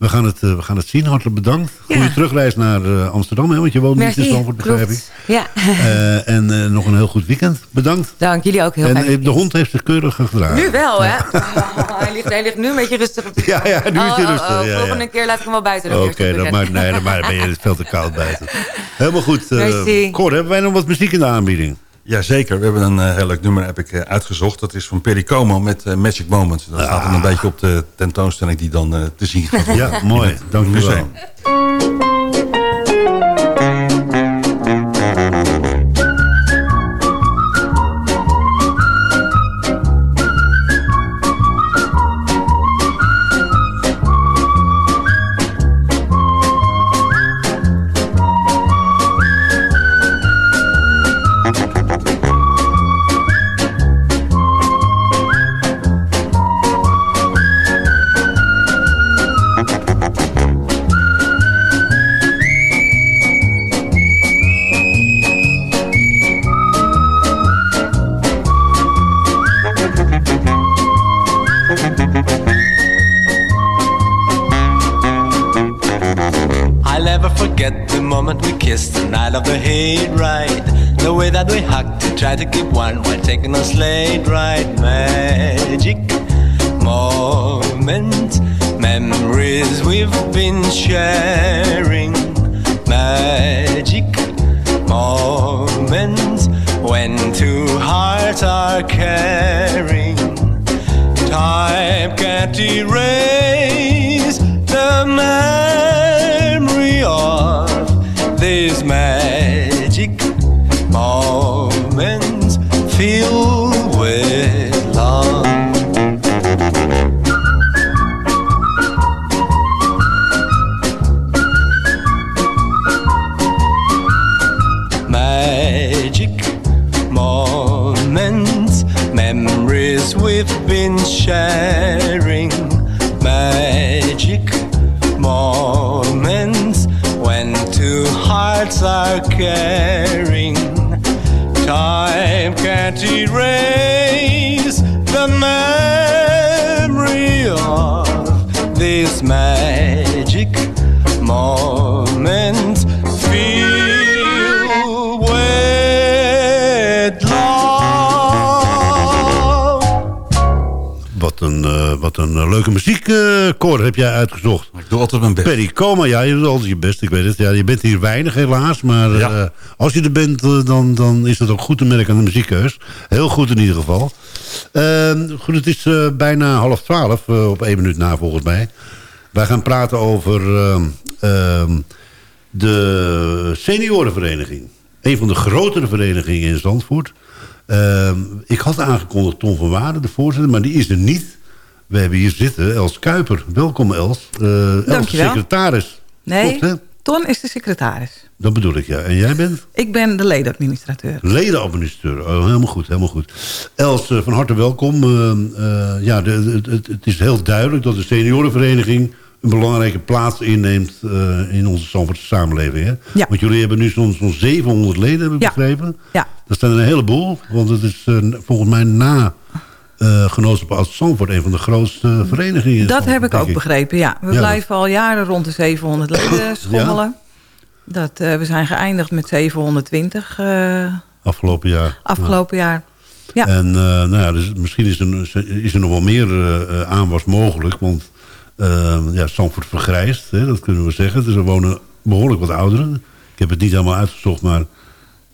we, gaan het, eh, we gaan het zien. Hartelijk bedankt. Goede terugreis naar eh, Amsterdam, hè, want je woont niet in Stamford, begrijp ik. Ja. Eh, en nog een heel goed weekend. Bedankt. Dank jullie ook heel en fijn. eh, de hond heeft zich keurig gedragen. Nu wel, hè? Oh, hij, ligt, hij ligt nu een beetje rustig op de Ja, ja, nu is hij Oh, oh, rustig, oh, ja, volgende ja. keer laat ik hem wel buiten. Oké, dan maar, nee, dan maar ben je veel te koud buiten. Helemaal goed. Merci. Cor, hebben wij nog wat muziek in de aanbieding? Jazeker, we hebben een eh, heel leuk nummer heb ik eh, uitgezocht. Dat is van Perry Como met eh, Magic Moments. Dat staat dan een beetje op de tentoonstelling die dan te zien gaat. Ja, mooi. Dank u wel. The ride. The way that we hugged to try to keep one while taking a sleigh ride. Magic moments, memories we've been sharing. Magic moments when two hearts are caring. Time can't erase the memory of these magic Magic moments, memories we've been sharing. Magic moments when two hearts are caring. Time can't erase the memory of these magic moments wat een eh, leuke muziek, Cor, heb jij uitgezocht. Ik doe altijd mijn best. Perry Coma, ja, je doet altijd je best, ik weet het. Ja, je bent hier weinig helaas, maar Ja. eh, als je er bent, eh, dan, dan is dat ook goed te merken aan de muziekkeus. Heel goed in ieder geval. Ehm, goed, het is bijna half twaalf, op één minuut na volgens mij. Wij gaan praten over ehm, ehm, de seniorenvereniging. Een van de grotere verenigingen in Zandvoort. Ik had aangekondigd Tom van Waarden, de voorzitter, maar die is er niet. We hebben hier zitten Els Kuiper. Welkom Els. Eh Els, Dankjewel. secretaris. Nee, Klopt, hè? Ton is de secretaris. Dat bedoel ik, ja. En jij bent? Ik ben de ledenadministrateur. Ledenadministrateur. Oh, helemaal goed, helemaal goed. Els, eh, van harte welkom. Eh, ja, de, de- het, het is heel duidelijk dat de seniorenvereniging een belangrijke plaats inneemt in onze Zandvoortse samenleving. Hè? Ja. Want jullie hebben nu zo'n zo'n 700 leden, heb ik Ja. begrepen. Ja. Dat zijn er een heleboel, want het is volgens mij na eh Genootschap als Zandvoort een van de grootste verenigingen. in Dat heb ik ook begrepen, ja. We Ja, blijven al jaren rond de 700 leden schommelen. Dat, eh, we zijn geëindigd met 720 eh, Afgelopen jaar. afgelopen jaar. Ja. En eh, nou ja, dus misschien is er, is er nog wel meer eh, eh, aanwas mogelijk. Want eh, ja, Zandvoort vergrijst, hè, dat kunnen we zeggen. Dus er wonen behoorlijk wat ouderen. Ik heb het niet helemaal uitgezocht, maar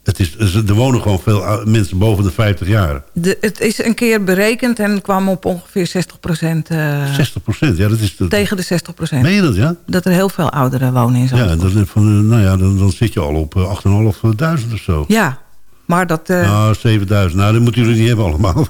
het is, er wonen gewoon veel mensen boven de 50 jaar. De, het is een keer berekend en kwam op ongeveer 60 procent. 60 procent, ja, dat is... Dat, tegen de 60 procent. Meen je dat, ja? Dat er heel veel ouderen wonen in Ja, Zandvoort. dat, is van, eh, nou ja dan, dan zit je al op eh, 8.500 of zo. Ja, maar dat... eh, Nou, 7000. Nou, dat moeten jullie niet hebben allemaal.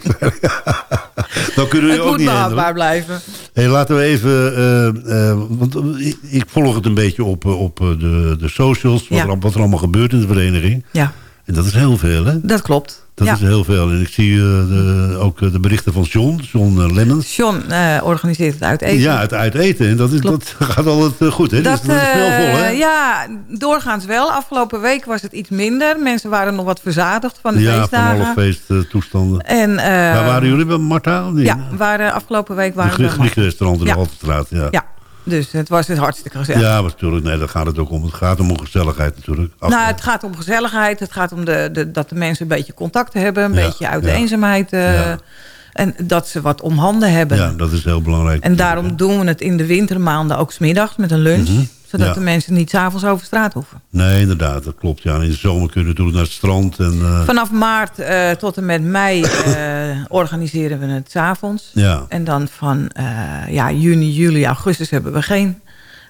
dan kunnen het jullie ook niet handelen. blijven. Hey, laten we even... eh, eh, want ik, ik volg het een beetje op, eh, op eh, de, de socials. Wat, Ja. er, wat er allemaal gebeurt in de vereniging. Ja, En dat is heel veel, hè? dat klopt. Dat ja. is heel veel. En ik zie eh, de, ook eh, de berichten van John. John eh, Lemmens. John organiseert het uit eten. Ja, het uit eten. En dat, is, dat gaat altijd goed, hè? Dat, dus dat is vol, hè? ja, doorgaans wel. Afgelopen week was het iets minder. Mensen waren nog wat verzadigd van de ja, van feestdagen. alle feesttoestanden. En, eh, Waar waren jullie bij Marta? Nee, Ja, waren, afgelopen week De waren we... griekrestaurant in Ja. de Haltestraat, ja. Ja, dus het was het hartstikke gezellig. Ja, natuurlijk. Nee, daar gaat het ook om. Het gaat om gezelligheid natuurlijk. Af- Nou, het gaat om gezelligheid. Het gaat om de, de, dat de mensen een beetje contact hebben. Een Ja, beetje uit de ja. eenzaamheid. eh, Ja. En dat ze wat om handen hebben. ja, dat is heel belangrijk. en daarom doen we het in de wintermaanden ook smiddags met een lunch. Mhm. Zodat Ja. de mensen niet s'avonds over straat hoeven. Nee, inderdaad, dat klopt. Ja. In de zomer kun je natuurlijk naar het strand. En, eh, Vanaf maart eh, tot en met mei eh, organiseren we het s'avonds. Ja. En dan van ja, juni, juli, augustus hebben we geen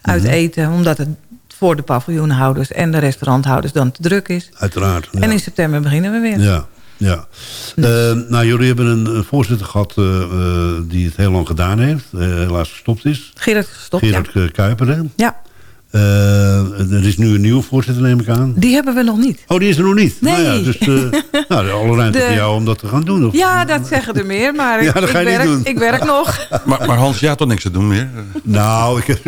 uit Mhm. eten. Omdat het voor de paviljoenhouders en de restauranthouders dan te druk is. Uiteraard. Ja. En in september beginnen we weer. Ja, ja. Nou, jullie hebben een, voorzitter gehad eh, eh, die het heel lang gedaan heeft. helaas gestopt is. Gerard gestopt, Gerard Kuiper, hè? Ja. Eh, er is nu een nieuwe voorzitter, neem ik aan. Die hebben we nog niet. Oh, die is er nog niet? Nee. Nou ja, dus eh, nou, alle ruimte De- voor jou om dat te gaan doen. Of? Ja, dat zeggen er meer, maar Ja, ik, dat ga je ik, niet werk, doen. ik werk nog. Maar, maar Hans, jij had toch niks te doen meer? Nou, ik heb,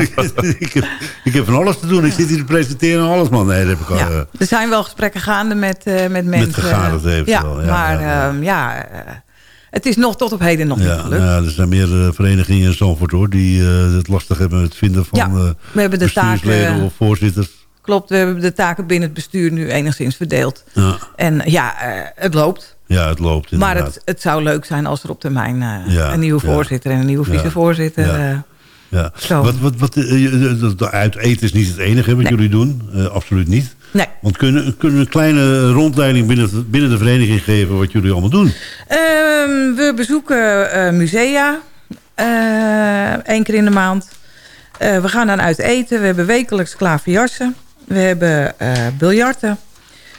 ik, heb, ik heb van alles te doen. Ik zit hier te presenteren en alles, man. Nee, dat heb ik al... Ja. eh, Er zijn wel gesprekken gaande met, eh, met mensen. gegadigden eventueel, Ja, ja, maar ja, ja, ja eh, het is nog tot op heden nog niet Ja, gelukt. nou, er zijn meer eh, verenigingen in Zandvoort hoor, die eh, het lastig hebben met het vinden van Ja, eh, we hebben de bestuursleden taken- of voorzitters. Klopt, we hebben de taken binnen het bestuur nu enigszins verdeeld. Ja, En ja, het loopt. ja het loopt Maar inderdaad. het, het zou leuk zijn als er op termijn Ja, een nieuwe ja. voorzitter en een nieuwe Ja, vicevoorzitter... ja. ja. Wat, wat, wat, uit eten is niet het enige wat Nee. jullie doen. Absoluut niet. Nee. Want kunnen, kunnen een kleine rondleiding binnen, binnen de vereniging geven wat jullie allemaal doen? Ehm, we bezoeken eh, musea eh, één keer in de maand. Eh, we gaan dan uit eten. We hebben wekelijks klaverjassen. We hebben biljarten,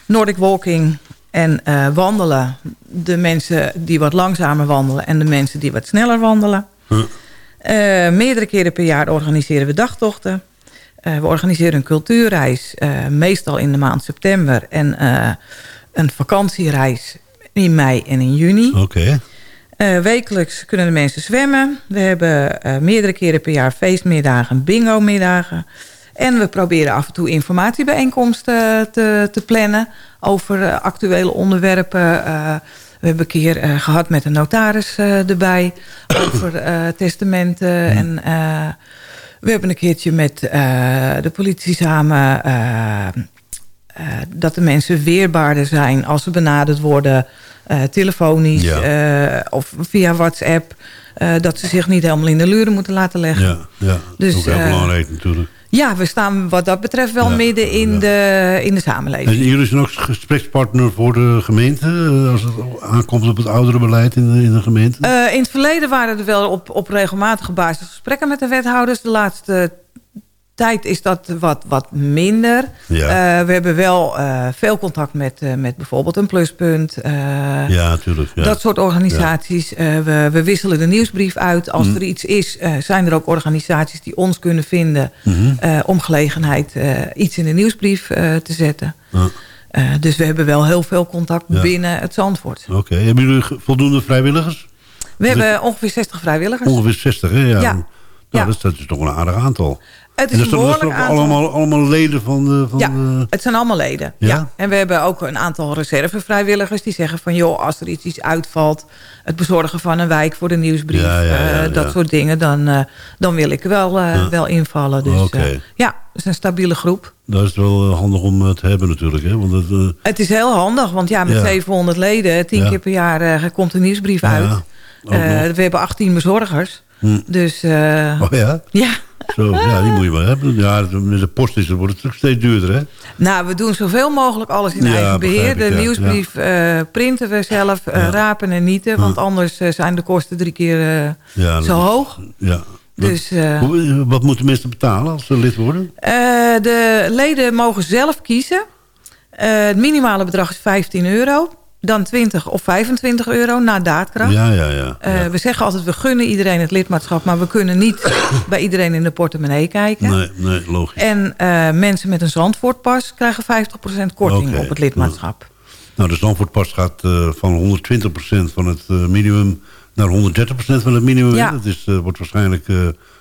Nordic walking en wandelen. De mensen die wat langzamer wandelen en de mensen die wat sneller wandelen. Meerdere keren per jaar organiseren we dagtochten. Eh, we organiseren een cultuurreis, eh, meestal in de maand september. En eh, een vakantiereis in mei en in juni. Oké. Wekelijks kunnen de mensen zwemmen. We hebben meerdere keren per jaar feestmiddagen, bingo-middagen. En we proberen af en toe informatiebijeenkomsten te, te plannen... over actuele onderwerpen. We hebben een keer eh, gehad met een notaris erbij... over testamenten. En we hebben een keertje met eh, de politie samen... eh, eh, dat de mensen weerbaarder zijn als ze benaderd worden... telefonisch Ja. of via WhatsApp... eh, dat ze zich niet helemaal in de luren moeten laten leggen. Ja, ja. Dus, ook heel eh, belangrijk natuurlijk. Ja, we staan wat dat betreft wel Ja, midden in, de, in de samenleving. En jullie zijn ook gesprekspartner voor de gemeente... eh, als het aankomt op het ouderenbeleid in de, in de gemeente? In het verleden waren er wel op, op regelmatige basis gesprekken met de wethouders. De laatste tijd is dat wat, wat minder. Ja. Eh, we hebben wel eh, veel contact met, eh, met bijvoorbeeld een pluspunt. ja, natuurlijk. Ja. Dat soort organisaties. We, we wisselen de nieuwsbrief uit. Als Mhm. er iets is, zijn er ook organisaties die ons kunnen vinden... Mhm. om gelegenheid iets in de nieuwsbrief te zetten. Dus we hebben wel heel veel contact binnen het Zandvoort. Oké. Hebben jullie voldoende vrijwilligers? We hebben ongeveer 60 vrijwilligers. Ongeveer 60, hè? Ja. Ja. Nou, dat, is, dat is toch een aardig aantal. Het is en dat behoorlijk aantal. allemaal, allemaal leden van de... Van Ja, de het zijn allemaal leden. Ja? Ja? En we hebben ook een aantal reservevrijwilligers die zeggen van... joh, als er iets, iets uitvalt, het bezorgen van een wijk voor de nieuwsbrief... Ja, ja, ja, eh, dat soort dingen, dan, eh, dan wil ik wel, eh, wel invallen. Dus ja, het is een stabiele groep. Dat is wel handig om te hebben natuurlijk. Hè? Want het, Het is heel handig, want ja, met Ja. 700 leden... tien keer per jaar komt een nieuwsbrief uit. we hebben 18 bezorgers. Hm. Dus oh ja? ja, Zo, ja, die moet je wel hebben. Ja, met de post is, wordt het ook steeds duurder, hè? Nou, we doen zoveel mogelijk alles in Ja, eigen beheer. ik, De ja. nieuwsbrief eh, printen we zelf, eh, rapen en nieten. Want anders eh, zijn de kosten drie keer zo hoog. Ja. Dus, Hoe- wat moeten mensen betalen als ze lid worden? De leden mogen zelf kiezen. Het minimale bedrag is 15 euro. Dan 20 of 25 euro na daadkracht. Ja, ja, ja. Eh, We zeggen altijd, we gunnen iedereen het lidmaatschap... maar we kunnen niet bij iedereen in de portemonnee kijken. Nee, nee, logisch. En eh, mensen met een Zandvoortpas krijgen 50% korting op het lidmaatschap. Nou, de Zandvoortpas gaat eh, van 120% van het minimum naar 130% van het minimum. Ja. Dat is, wordt waarschijnlijk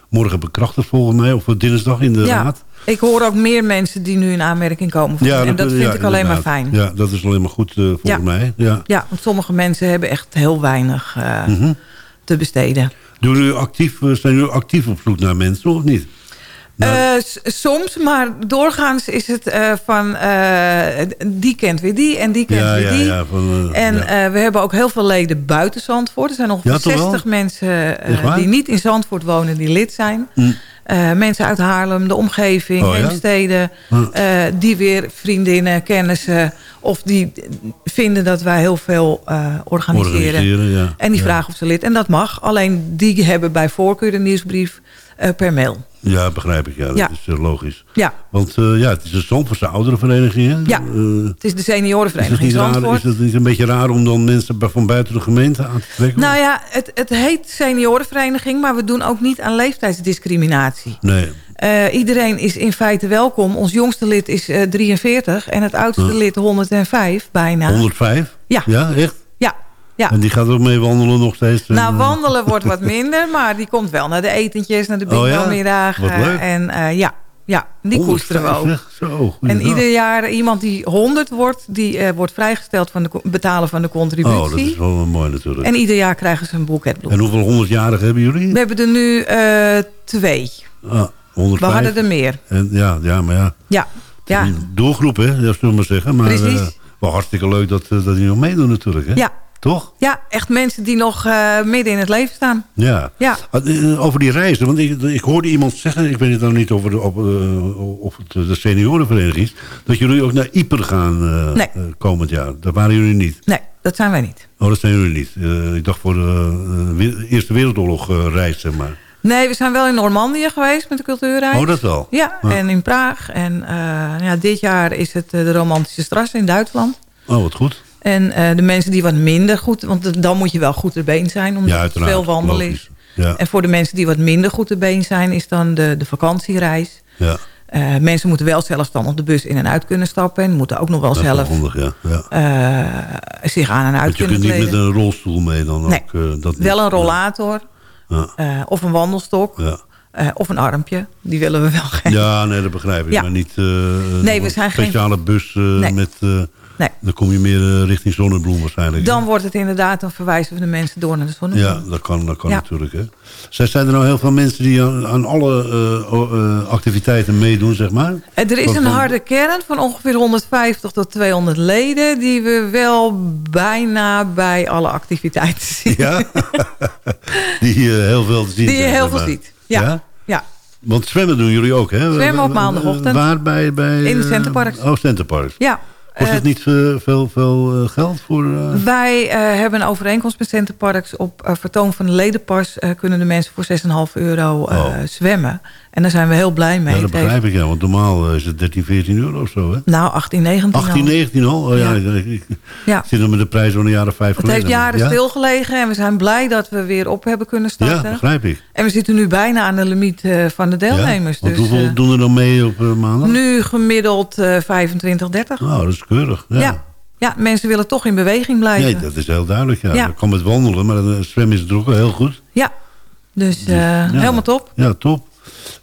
morgen bekrachtigd volgens mij. Of dinsdag in de ja, raad. Ik hoor ook meer mensen die nu in aanmerking komen. Voor en dat vind ja, ik alleen maar fijn. Ja, dat is alleen maar goed eh, volgens Ja. mij. Ja. Ja, want sommige mensen hebben echt heel weinig eh, Mhm. te besteden. Doen jullie actief, eh, zijn jullie actief op zoek naar mensen of niet? S- soms, maar doorgaans is het van... die kent weer die en die kent Ja, weer ja, die. ja, van, en ja. eh, we hebben ook heel veel leden buiten Zandvoort. Er zijn ongeveer Ja, toch wel? 60 mensen die niet in Zandvoort wonen, die lid zijn. Hm. Eh, mensen uit Haarlem, de omgeving, Oh, ja? Hm. eh, die weer vriendinnen, kennissen... of die vinden dat wij heel veel eh, organiseren. Organiseren, ja. En die Ja. vragen of ze lid. En dat mag. Alleen die hebben bij voorkeur een nieuwsbrief per mail. Ja, begrijp ik. Ja, dat Ja. is eh, logisch. Ja. Want eh, ja, het is een Zandvoortse ouderenvereniging. hè? Ja, Eh, het is de is, het seniorenvereniging raar, is het niet een beetje raar om dan mensen van buiten de gemeente aan te trekken? Nou ja, het, het heet seniorenvereniging, maar we doen ook niet aan leeftijdsdiscriminatie. Nee. Iedereen is in feite welkom. Ons jongste lid is eh, 43 en het oudste lid 105 bijna. 105? Ja. Ja, echt? Ja, ja. En die gaat ook mee wandelen nog steeds? Nou, eh, wandelen wordt wat minder, maar die komt wel naar de etentjes, naar de Oh ja? bingo-middagen. Wat leuk. En eh, ja, ja, die koesteren we ook. 105, zeg. Zo, goeie En ieder jaar iemand die 100 wordt, die eh, wordt vrijgesteld van het betalen van de contributie. Oh, dat is wel mooi natuurlijk. En ieder jaar krijgen ze een boeket bloem. En hoeveel honderdjarigen hebben jullie? We hebben er nu twee. Ah, 105. We hadden er meer. En, ja, ja, maar ja. Ja, ja. Doelgroep, hè? Dat zullen we maar zeggen. Maar Precies. wel hartstikke leuk dat, dat die nog meedoen natuurlijk, hè? Ja. Toch? ja, echt mensen die nog eh, midden in het leven staan. Ja. Ja. Eh, Over die reizen, want ik, ik hoorde iemand zeggen... ik weet het dan niet over de, op, eh, of het de seniorenvereniging is... dat jullie ook naar Ieper gaan Nee. komend jaar. Dat waren jullie niet. Nee, dat zijn wij niet. Oh, dat zijn jullie niet. Ik dacht voor de Eerste Wereldoorlog reis, zeg maar. Nee, we zijn wel in Normandië geweest met de cultuurreis. Oh, dat wel? Ja, Ja. en in Praag. En ja, dit jaar is het de romantische strasse in Duitsland. Oh, wat goed. En eh, de mensen die wat minder goed... want dan moet je wel goed ter been zijn... omdat Ja, uiteraard. veel wandelen is. Ja. En voor de mensen die wat minder goed ter been zijn... is dan de, de vakantiereis. Ja. Eh, mensen moeten wel zelfstandig de bus in en uit kunnen stappen... en moeten ook nog wel Dat is wel zelf handig, ja. ja. eh, zich aan en uit Want je kunnen kunt niet kleden. met een rolstoel mee dan Nee. ook. dat niet. Wel een rollator Ja. of een wandelstok Ja. of een armpje. Die willen we wel geven. Ja, nee, dat begrijp ik. Ja. Maar niet Nee, we zijn geen- speciale bus eh, Nee. met... Nee. Dan kom je meer eh, richting Zonnebloem waarschijnlijk. Dan wordt het inderdaad, dan verwijzen we de mensen door naar de zonnebloem. Ja, dat kan, dat kan Ja. natuurlijk. Hè. Zijn zijn er nou heel veel mensen die aan, aan alle eh, eh, activiteiten meedoen, zeg maar? Er is Van- een van- harde kern van ongeveer 150 tot 200 leden... die we wel bijna bij alle activiteiten zien. Ja? die eh, heel veel te zien Die je heel veel ziet. Ja. ja. Want zwemmen doen jullie ook, hè? Zwemmen op maandagochtend. Waar bij? bij In Centerparks. Oh, Centerparks. Ja. Kost Eh, het niet eh, veel, veel eh, geld voor... eh, Wij eh, hebben een overeenkomst met Centerparks. Op eh, vertoon van de ledenpas eh, kunnen de mensen voor 6,5 euro eh, Oh. zwemmen. En daar zijn we heel blij mee. ja, dat Het begrijp ik, ja. Want normaal eh, is het 13, 14 euro of zo, hè? Nou, 18, 19 al. 18, 19 al? Oh, ja. Ja. Ik, Ja. zit met de prijs van de jaren 5 Het heeft jaren stilgelegen en we zijn blij dat we weer op hebben kunnen Ja, starten. begrijp ik. En we zitten nu bijna aan de limiet eh, van de deelnemers. Ja? Dus, hoeveel eh, doen er dan mee op maandag? nu gemiddeld eh 25, 30. Nou, dat is keurig. Ja. Ja. ja, mensen willen toch in beweging blijven. Nee, dat is heel duidelijk. Ja. Ja. Dat kan met wandelen, maar het zwemmen is natuurlijk ook wel heel goed. Ja, Dus, eh, helemaal top. Ja, top.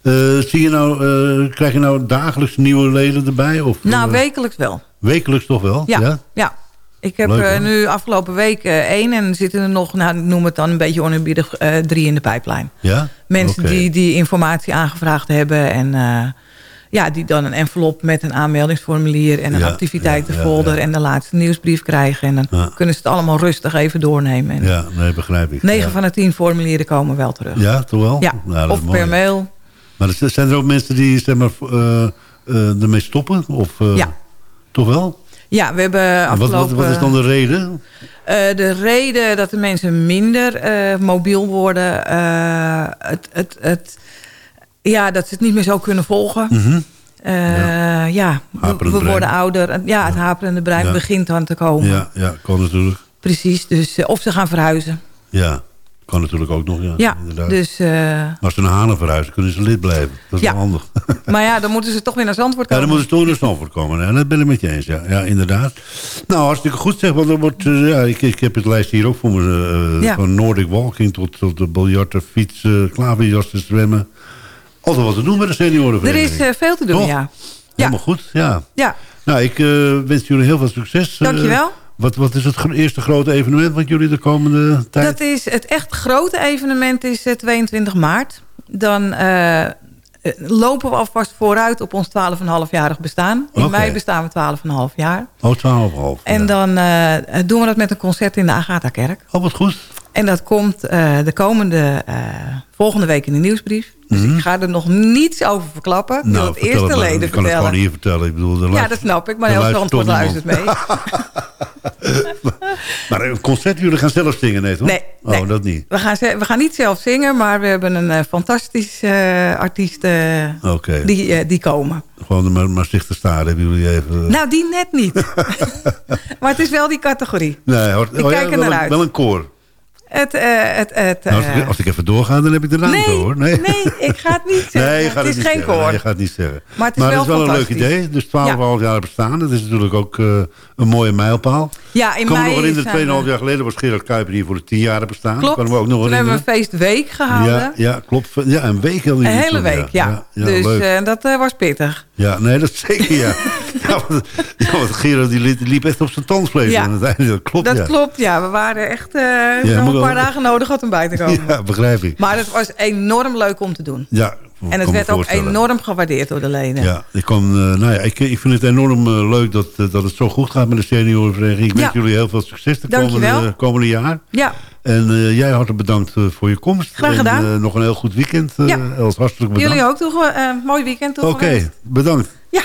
Eh, zie je nou, eh, krijg je nou dagelijks nieuwe leden erbij? Of, Nou, eh, wekelijks wel. Wekelijks toch wel? Ja, ja. Ik heb Leuk, nu afgelopen week één en zitten er nog, nou, noem het dan een beetje oneerbiedig, eh, drie in de pijplijn. Ja? Mensen die, die informatie aangevraagd hebben en ja, die dan een envelop met een aanmeldingsformulier en een Ja, activiteitenfolder ja, ja, en de laatste nieuwsbrief krijgen. En dan kunnen ze het allemaal rustig even doornemen. En Ja, nee, begrijp ik. 9 ja. van de 10 formulieren komen wel terug. Ja, toch wel? Ja, Nou, of mooi. per mail. Maar er zijn er ook mensen die zeg maar, eh, eh, ermee stoppen? Of, eh, Ja. Toch wel? Ja, we hebben En wat, wat, wat is dan de reden? De reden dat de mensen minder mobiel worden... eh, het, het, het, ja, dat ze het niet meer zo kunnen volgen. Mhm. Ja, we, worden ouder. En Ja, het haperende brein Ja. begint aan te komen. Ja, ja, kan natuurlijk. Precies, dus, of ze gaan verhuizen. Ja, kan natuurlijk ook nog. Ja, Ja, inderdaad. dus... eh, Maar als ze naar Hanen verhuizen, kunnen ze lid blijven. Dat is Ja. wel handig. maar ja, dan moeten ze toch weer naar Zandvoort Ja, komen. dan moeten ze toch naar Stanford komen. En dat ben ik met je eens, ja. ja inderdaad. Nou, hartstikke goed zeg. Want er wordt, eh, ja, ik, ik heb het lijstje hier ook voor me. eh, Ja. Van Nordic Walking tot, tot de biljarten, fietsen, klaverjassen, zwemmen. Altijd wat te doen met de Er seniorenvereniging. is eh, veel te doen, Toch? ja. Helemaal goed, ja. Ja, Nou, ik wens jullie heel veel succes. Dankjewel. Wat, wat is het eerste grote evenement wat jullie de komende tijd... Dat is het echt grote evenement is eh, 22 maart. Dan eh, eh, lopen we alvast vooruit op ons 12,5-jarig bestaan. In mei bestaan we 12,5 jaar. Oh, 12,5. En dan eh, doen we dat met een concert in de Agatha-kerk. Oh, wat goed. En dat komt eh, de komende, eh, volgende week in de nieuwsbrief. Dus Mhm. ik ga er nog niets over verklappen. Ik wil het vertel eerst de maar. leden Ik kan het vertellen. gewoon hier vertellen. Ik bedoel, er ja, dat snap ik. Maar heel Zandvoort luistert mee. Maar een concert, jullie gaan zelf zingen, nee toch? Nee, Oh, nee. dat niet. We gaan, we gaan niet zelf zingen, maar we hebben een eh, fantastische eh, artiest eh, die, die komen. Gewoon de Ma- Maastrichter Staren hebben jullie even... Nou, die net niet. maar het is wel die categorie. nee, oh ja, kijk er wel, naar een, uit. wel een koor. Het, het, het, Nou, als, ik, als ik even doorga, dan heb ik de naam nee, zo, hoor. Nee, nee, ik ga het niet zeggen. Nee, je gaat het is niet geen koor. Nee, je gaat het niet zeggen. Maar het is wel een leuk idee. Dus 12,5 jaar bestaan. Dat is natuurlijk ook een mooie mijlpaal. Ja, in Ik kan me mei nog herinneren, zijn 2,5 we- jaar geleden was Gerard Kuiper hier voor de 10 jaar bestaan. Klopt. Kan me ook nog Toen hebben we een feestweek gehouden. Ja, ja, klopt. Ja, een week heel Een hele week, ja. dus eh, dat eh, was pittig. Ja, nee, dat zeker, ja. ja, want, want Gerard die liep, liep echt op zijn tandvlees aan het einde. Dat klopt, Dat ja. klopt, ja. We waren echt Ja, nog een paar dagen nodig had om bij te komen. Ja, begrijp ik. Maar het was enorm leuk om te doen. Ja, En het werd ook enorm gewaardeerd door de leden. Ja, ik, kan, eh, nou ja, ik, ik vind het enorm eh, leuk dat, eh, dat het zo goed gaat met de seniorenvereniging. Ik wens jullie heel veel succes de komende, komende jaar. Ja. En jij hartelijk bedankt voor je komst. Graag gedaan. En nog een heel goed weekend. Ja. Els, hartelijk bedankt. Jullie ook toch een uh, mooi weekend Oké, bedankt. Ja.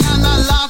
na na la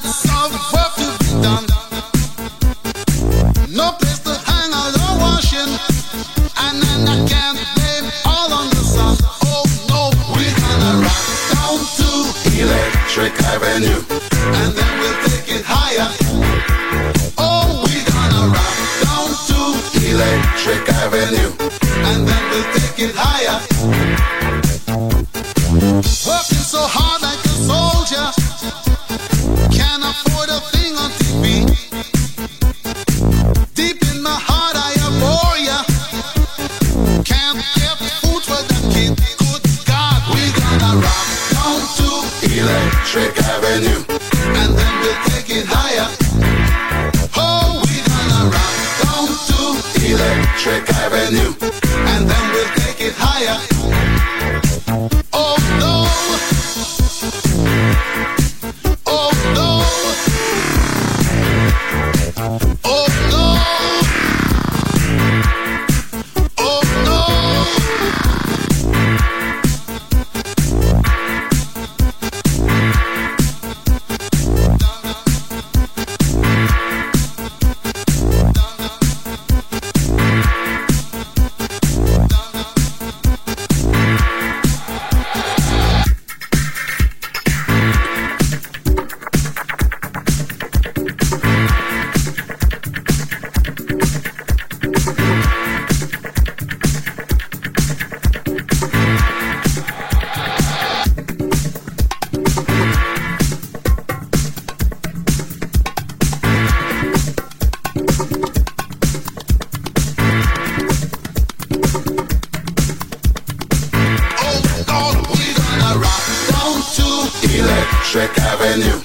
Electric Avenue.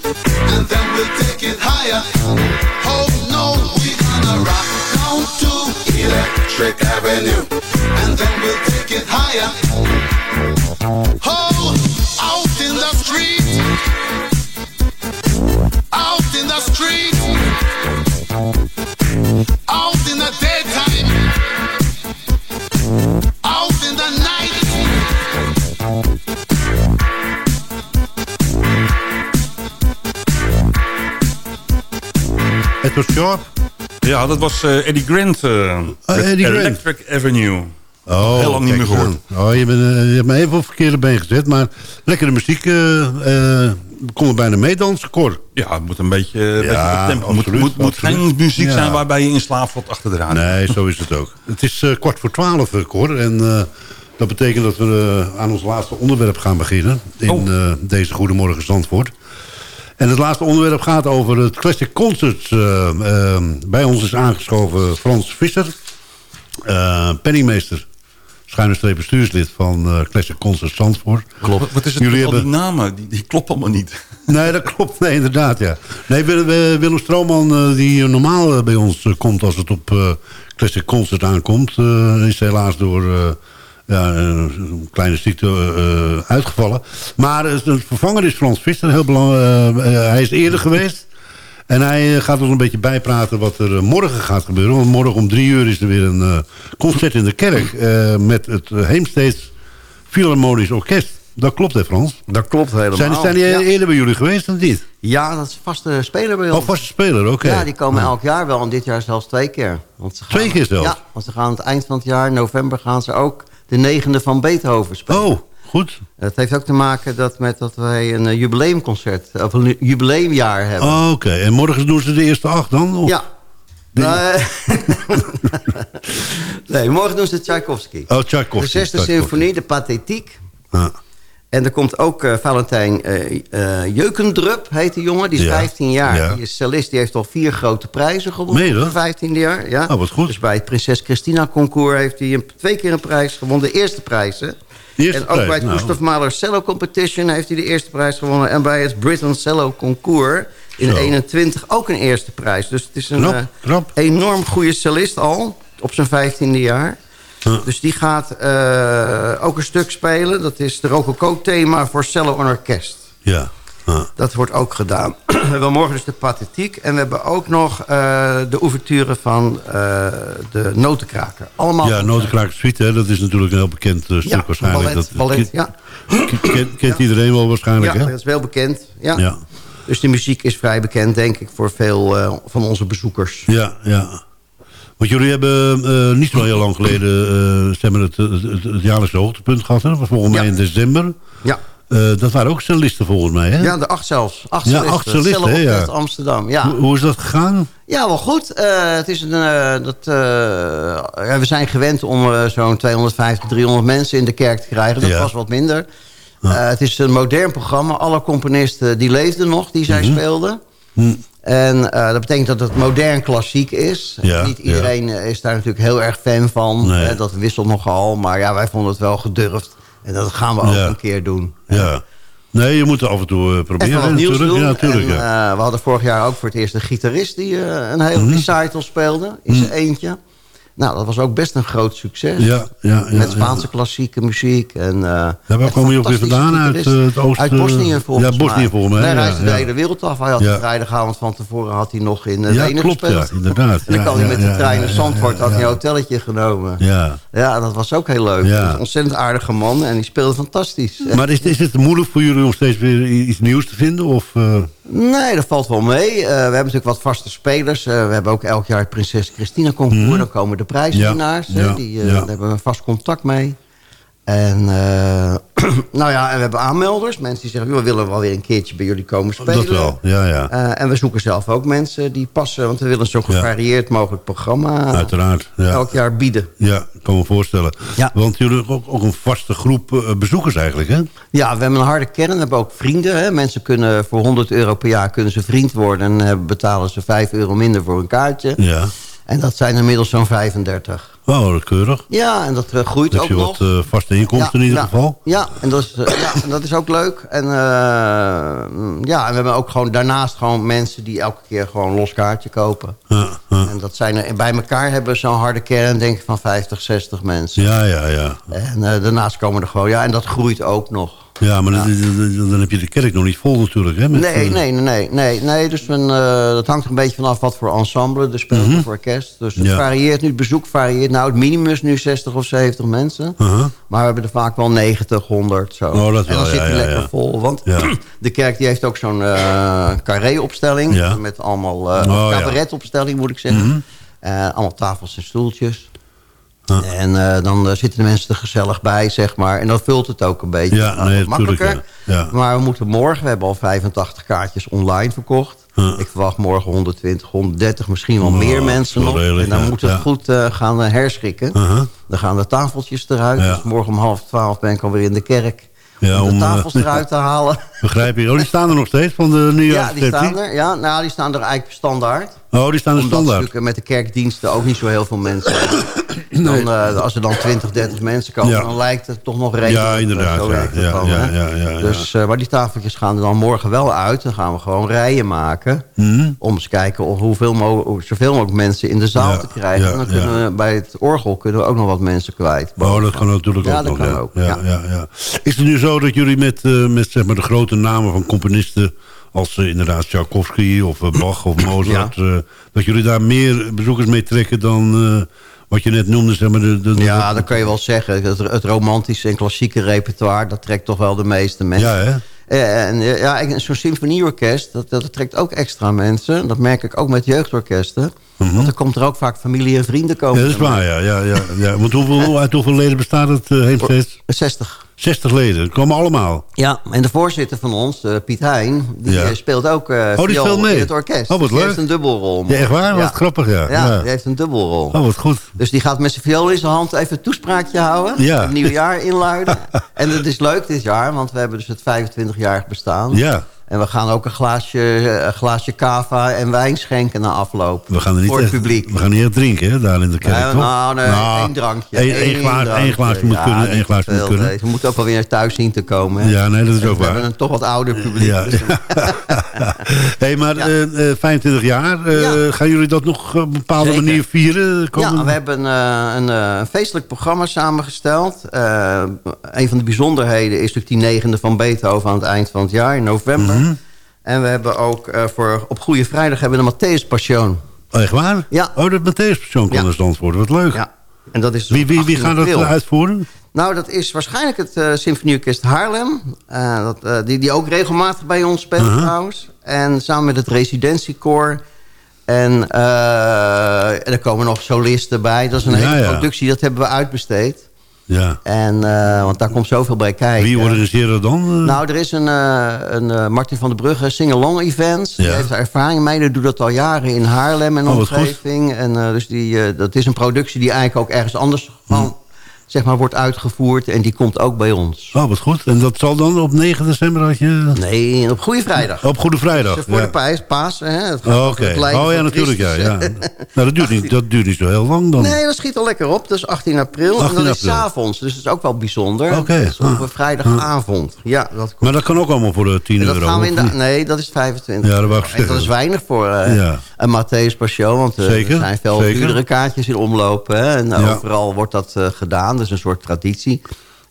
And then we'll take it higher. Oh no, we gonna rock down to Electric Avenue. And then we'll take it higher. Oh, out in the street. Out in the street. Out Ja, dat was eh, Eddie Grant. eh, met Eddie Grant. Electric Avenue. Oh, Heel lang niet meer gehoord. Oh, je, bent, eh, je hebt me even op verkeerde been gezet. Maar lekkere muziek. we konden bijna meedansen, Cor. Ja, het moet een beetje... Ja, tempo. Het moet, moet, moet geen muziek Ja. zijn waarbij je in slaap valt achter de radio. Nee, zo is het ook. Het is kwart voor twaalf, Cor. En dat betekent dat we aan ons laatste onderwerp gaan beginnen. In Oh. eh, deze Goedemorgen Zandvoort. En het laatste onderwerp gaat over het Classic Concert. Eh, eh, bij ons is aangeschoven Frans Visser. eh, penningmeester. Schuine streep bestuurslid van eh, Classic Concert Zandvoort. Klopt. Wat is het Jullie al die hebben- namen? Die, die kloppen allemaal niet. Nee, dat klopt. Nee, inderdaad, ja. Nee, Willem, eh, die normaal bij ons komt als het op eh, Classic Concert aankomt... eh, is helaas door eh, ja, eh, een kleine ziekte eh, uitgevallen. Maar eh, de vervanger is Frans Visser, heel belangrijk. hij is eerder geweest. En hij eh, gaat ons een beetje bijpraten wat er eh, morgen gaat gebeuren. Want morgen om drie uur is er weer een eh, concert in de kerk... eh, met het eh, Heemsteeds Philharmonisch Orkest. Dat klopt, hè Frans? Dat klopt helemaal. Zijn, zijn die Ja. eerder bij jullie geweest of niet? Ja, dat is een vaste speler bij ons. Oh, vaste speler, oké. Ja, die komen elk jaar wel. En dit jaar zelfs twee keer. Want ze gaan, Twee keer zelfs? Ja, want ze gaan aan het eind van het jaar, november, gaan ze ook de negende van Beethoven spelen. Oh, goed. Het heeft ook te maken dat met dat wij een eh, jubileumconcert, of een jubileumjaar hebben. Oh, oké. En morgen doen ze de eerste acht dan? Of? Ja. Nee. nee, morgen doen ze Tchaikovsky. Oh, Tchaikovsky. De zesde symfonie, de Pathetiek. Ja. En er komt ook eh, Valentijn eh, Jeukendrup, heet die jongen. Die is Ja. 15 jaar. Ja. Die is cellist. Die heeft al vier grote prijzen gewonnen. Zijn 15e jaar. Ja. Oh, wat goed. Dus bij het Prinses Christina Concours heeft hij twee keer een prijs gewonnen. De eerste prijzen. De eerste en ook prijs, bij het nou. Gustav Mahler Cello Competition heeft hij de eerste prijs gewonnen. En bij het Britain Cello Concours in Zo. 21 ook een eerste prijs. Dus het is een Knap, enorm goede cellist al. Op zijn 15e jaar. Dus die gaat eh, ook een stuk spelen. Dat is de Rococo-thema voor cello en orkest. Ja. ja. Dat wordt ook gedaan. we hebben morgen dus de pathetiek. En we hebben ook nog eh, de ouverture van eh, de notenkraker. Allemaal Ja, Notenkraker Suite, hè, dat is natuurlijk een heel bekend stuk Ja, waarschijnlijk. ballet, dat, ballet, kent- ja. Kent, kent iedereen wel waarschijnlijk, Ja, hè? dat is wel bekend. Ja. Ja. Dus de muziek is vrij bekend, denk ik, voor veel van onze bezoekers. Ja, ja. Want jullie hebben eh, niet zo heel lang geleden eh, het, het, het, het jaarlijkse hoogtepunt gehad. Hè? Dat was volgens mij in december. Ja. Eh, dat waren ook cellisten volgens mij, hè? Ja, de acht zelfs. Acht Ja, acht hè, ja. Amsterdam, ja. Hoe, hoe is dat gegaan? Ja, wel goed. Het is een, dat, ja, we zijn gewend om zo'n 250, 300 mensen in de kerk te krijgen. Dat was wat minder. Eh, het is een modern programma. Alle componisten die leefden nog, die zij Mhm. speelden. Hm. En eh, dat betekent dat het modern klassiek is. Ja, Niet iedereen eh, is daar natuurlijk heel erg fan van. Nee. Eh, dat wisselt nogal. Maar ja, wij vonden het wel gedurfd. En dat gaan we ook Ja. een keer doen. Ja. Nee, je moet af en toe proberen. Nieuws natuurlijk. Ja, natuurlijk. en, we hadden vorig jaar ook voor het eerst een gitarist... die een hele Mhm. recital speelde in zijn eentje. Nou, dat was ook best een groot succes. Ja, ja, ja, Met Spaanse klassieke muziek. En, uh, Ja, waar kwam je ook weer vandaan? Uit eh, het oosten? Uit Bosnië volgens Ja, Bosnië mij. volgens mij. Hij reisde de hele wereld af. Hij had de vrijdagavond van tevoren had hij nog in uh, Ja, Wenen klopt, gespeeld. ja, inderdaad. En dan Ja, kwam hij met de trein naar Zandvoort. had hij een hotelletje genomen. Ja. Ja, dat was ook heel leuk. Een ontzettend aardige man en die speelde fantastisch. Maar is, is het moeilijk voor jullie om steeds weer iets nieuws te vinden? Of, eh, Nee, dat valt wel mee. Eh, we hebben natuurlijk wat vaste spelers. Eh, we hebben ook elk jaar het Prinses Christina Concours. Mhm. Dan komen de prijswinnaars. Ja, die, eh, ja. Daar hebben we vast contact mee. En, eh, nou ja, en we hebben aanmelders. Mensen die zeggen, "Joh, we willen wel weer een keertje bij jullie komen spelen. dat wel, ja, ja. Eh, en we zoeken zelf ook mensen die passen. Want we willen zo'n Ja. gevarieerd mogelijk programma Uiteraard, ja. elk jaar bieden. Ja, ik kan me voorstellen. Ja. Want jullie hebben ook, ook een vaste groep eh, bezoekers eigenlijk, hè? Ja, we hebben een harde kern. We hebben ook vrienden. Hè. Mensen kunnen voor 100 euro per jaar kunnen ze vriend worden. En betalen ze 5 euro minder voor een kaartje. Ja. En dat zijn inmiddels zo'n 35. Oh, keurig. Ja, en dat eh, groeit Heb ook je nog. wat eh, vaste inkomsten in ieder ja, geval? Ja, en dat is, eh, ja, en dat is ook leuk. En, ja, en we hebben ook gewoon daarnaast gewoon mensen die elke keer gewoon los kaartje kopen. En dat zijn er, bij elkaar hebben we zo'n harde kern denk ik van 50, 60 mensen. Ja, ja, ja. En daarnaast komen er gewoon, ja, en dat groeit ook nog. Ja, maar Dan, dan- dan heb je de kerk nog niet vol natuurlijk, hè? met, Nee, eh, nee, nee, nee, nee, nee. Dus men, eh, dat hangt er een beetje vanaf wat voor ensemble er speelt of orkest. Dus het Mhm. Ja. varieert nu, het bezoek varieert. Nou, het minimum is nu 60 of 70 mensen. Maar we hebben er vaak wel 90, 100 zo. Oh, dat en dan zit ja, ja, lekker ja. vol. Want Ja. de kerk die heeft ook zo'n eh carré-opstelling. Ja. Met allemaal Oh, ja. cabaret-opstelling, moet ik zeggen. Mhm. Allemaal tafels en stoeltjes. En eh, dan eh, zitten de mensen er gezellig bij, zeg maar. En dan vult het ook een beetje. Ja, Nou, nee, makkelijker. Ja. Ja. Maar we moeten morgen, we hebben al 85 kaartjes online verkocht. Ik verwacht morgen 120, 130, misschien wel Oh, meer mensen nog. redelijk, en dan moeten we goed eh, gaan herschikken. Uh-huh. Dan gaan de tafeltjes eruit. Dus morgen om half twaalf ben ik alweer in de kerk. Ja, om de tafels eruit te halen. Begrijp je? Oh, die staan er nog steeds van de Ja, die staan er. Ja, nou, die staan er eigenlijk standaard. Oh, die staan er Omdat standaard. natuurlijk met de kerkdiensten ook niet zo heel veel mensen. Dan, eh, als er dan 20, 30 mensen komen, Ja. dan lijkt het toch nog redelijk. Ja, inderdaad, Zo ja, ja, dan, hè. Dus, eh, maar die tafeltjes gaan er dan morgen wel uit. Dan gaan we gewoon rijen maken. Mhm. Om eens te kijken of hoeveel mo zoveel mogelijk mensen in de zaal te krijgen. en dan kunnen we bij het orgel kunnen we ook nog wat mensen kwijt. Oh, dat kan natuurlijk Ja, ook dat nog. kan ook, Ja, ja. ja, ja. Is het nu zo dat jullie met, eh, met zeg maar, de grote namen van componisten... als eh, inderdaad Tchaikovsky of eh, Bach of Mozart... eh, dat jullie daar meer bezoekers mee trekken dan wat je net noemde? Zeg maar, de, Ja, dat kan je wel zeggen. Het, het romantische en klassieke repertoire... dat trekt toch wel de meeste mensen. Ja, hè? En ja, zo'n symfonieorkest, dat, dat trekt ook extra mensen. Dat merk ik ook met jeugdorkesten. Want er komt er ook vaak familie en vrienden komen. Mhm. Ja, dat is waar, ja. ja, ja, ja. Want hoeveel, uit hoeveel leden bestaat het uh, Heemsteeds? 60. 60 leden, dat komen allemaal. Ja, en de voorzitter van ons, uh, Piet Heijn, die Ja. uh, speelt ook uh, Oh, die speelt mee? in het orkest. Oh, wat Die leuk. heeft een dubbelrol. Ja, echt waar? Wat grappig, ja. Ja, die heeft een dubbelrol. Oh, wat goed. Dus die gaat met zijn viool in zijn hand even een toespraakje houden. Ja. Het nieuwe jaar inluiden. en het is leuk dit jaar, want we hebben dus het 25-jarig bestaan. Ja. En we gaan ook een glaasje, een glaasje cava en wijn schenken na afloop. We gaan er niet voor het echt, publiek. We gaan niet echt drinken, hè, daar in de kerk, Nee, toch? nou, nee, één drankje. Één, één Eén glaas, drankje. één glaasje moet Ja, kunnen, één glaasje moet kunnen. nee. We moeten ook wel weer naar thuis zien te komen. Hè? Ja, nee, dat is En ook we waar. hebben een toch wat ouder publiek. Ja. dus- hey, maar eh, eh, 25 jaar, eh, gaan jullie dat nog op een bepaalde Zeker. manier vieren? Komen- Ja, we hebben eh, een, eh, een feestelijk programma samengesteld. Eh, een van de bijzonderheden is natuurlijk die negende van Beethoven aan het eind van het jaar, in november. En we hebben ook eh, voor, op Goede Vrijdag hebben we de Matthäus Passion. Oh, echt waar? Ja. Oh, dat Matthäus persoon kan Ja. worden. Wat leuk. Ja. En dat is Wie, wie, wie 18 gaat dat uitvoeren? Nou, dat is waarschijnlijk het eh Symfonieorkest Haarlem. Eh, dat, die, die ook regelmatig bij ons speelt Uh-huh. trouwens. En samen met het residentiekoor. En, en er komen nog solisten bij. Dat is een Ja, hele productie, dat hebben we uitbesteed. Ja. En, eh, want daar komt zoveel bij kijken. Wie organiseert dat dan? eh? Nou, er is een, eh, een Martin van der Brugge Sing-along events. Die heeft er ervaring mee. Die doet dat al jaren in Haarlem en Oh, omgeving. En, dus die, dat is een productie die eigenlijk ook ergens anders van, zeg maar, wordt uitgevoerd. En die komt ook bij ons. Oh, wat goed. En dat zal dan op 9 december had je... Nee, op Goede Vrijdag. Op Goede Vrijdag. Dus voor ja. de pijs, paas. Hè? Het gaat Oh, Oh ja, natuurlijk. Ja, nou, dat, duurt niet, dat duurt niet zo heel lang dan. Nee, dat schiet al lekker op. Dat is 18 april. 18 en dat is april. s'avonds. Dus dat is ook wel bijzonder. Oké. Is op Ah. een vrijdagavond. Ja, dat Maar dat kan ook allemaal voor de 10 En dat euro. gaan we in de, nee, dat is 25. Ja, dat En zeggen. dat is weinig voor eh, een Matthäus Passion. Want eh, Zeker, er zijn veel duurdere kaartjes in omloop. Hè, en Ja. overal wordt dat eh, gedaan. Dat is een soort traditie.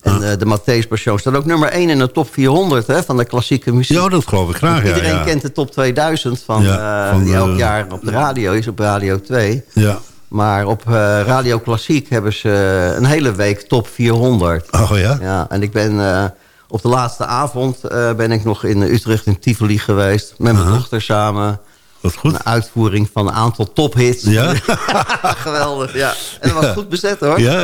En eh, de Matthäus Passion staat ook nummer 1 in de top 400 hè, van de klassieke muziek. Ja, dat geloof ik graag. Ja, Iedereen ja. kent de top 2000 van, Ja, eh, van, die elk jaar op de radio is, op Radio 2. Ja. Maar op eh, Radio Klassiek hebben ze een hele week top 400. Oh ja? Ja, en ik ben op de laatste avond ben ik nog in Utrecht in Tivoli geweest. Met mijn dochter samen. Wat goed. Een uitvoering van een aantal tophits. Ja? Geweldig, ja. En dat was goed bezet hoor. Ja,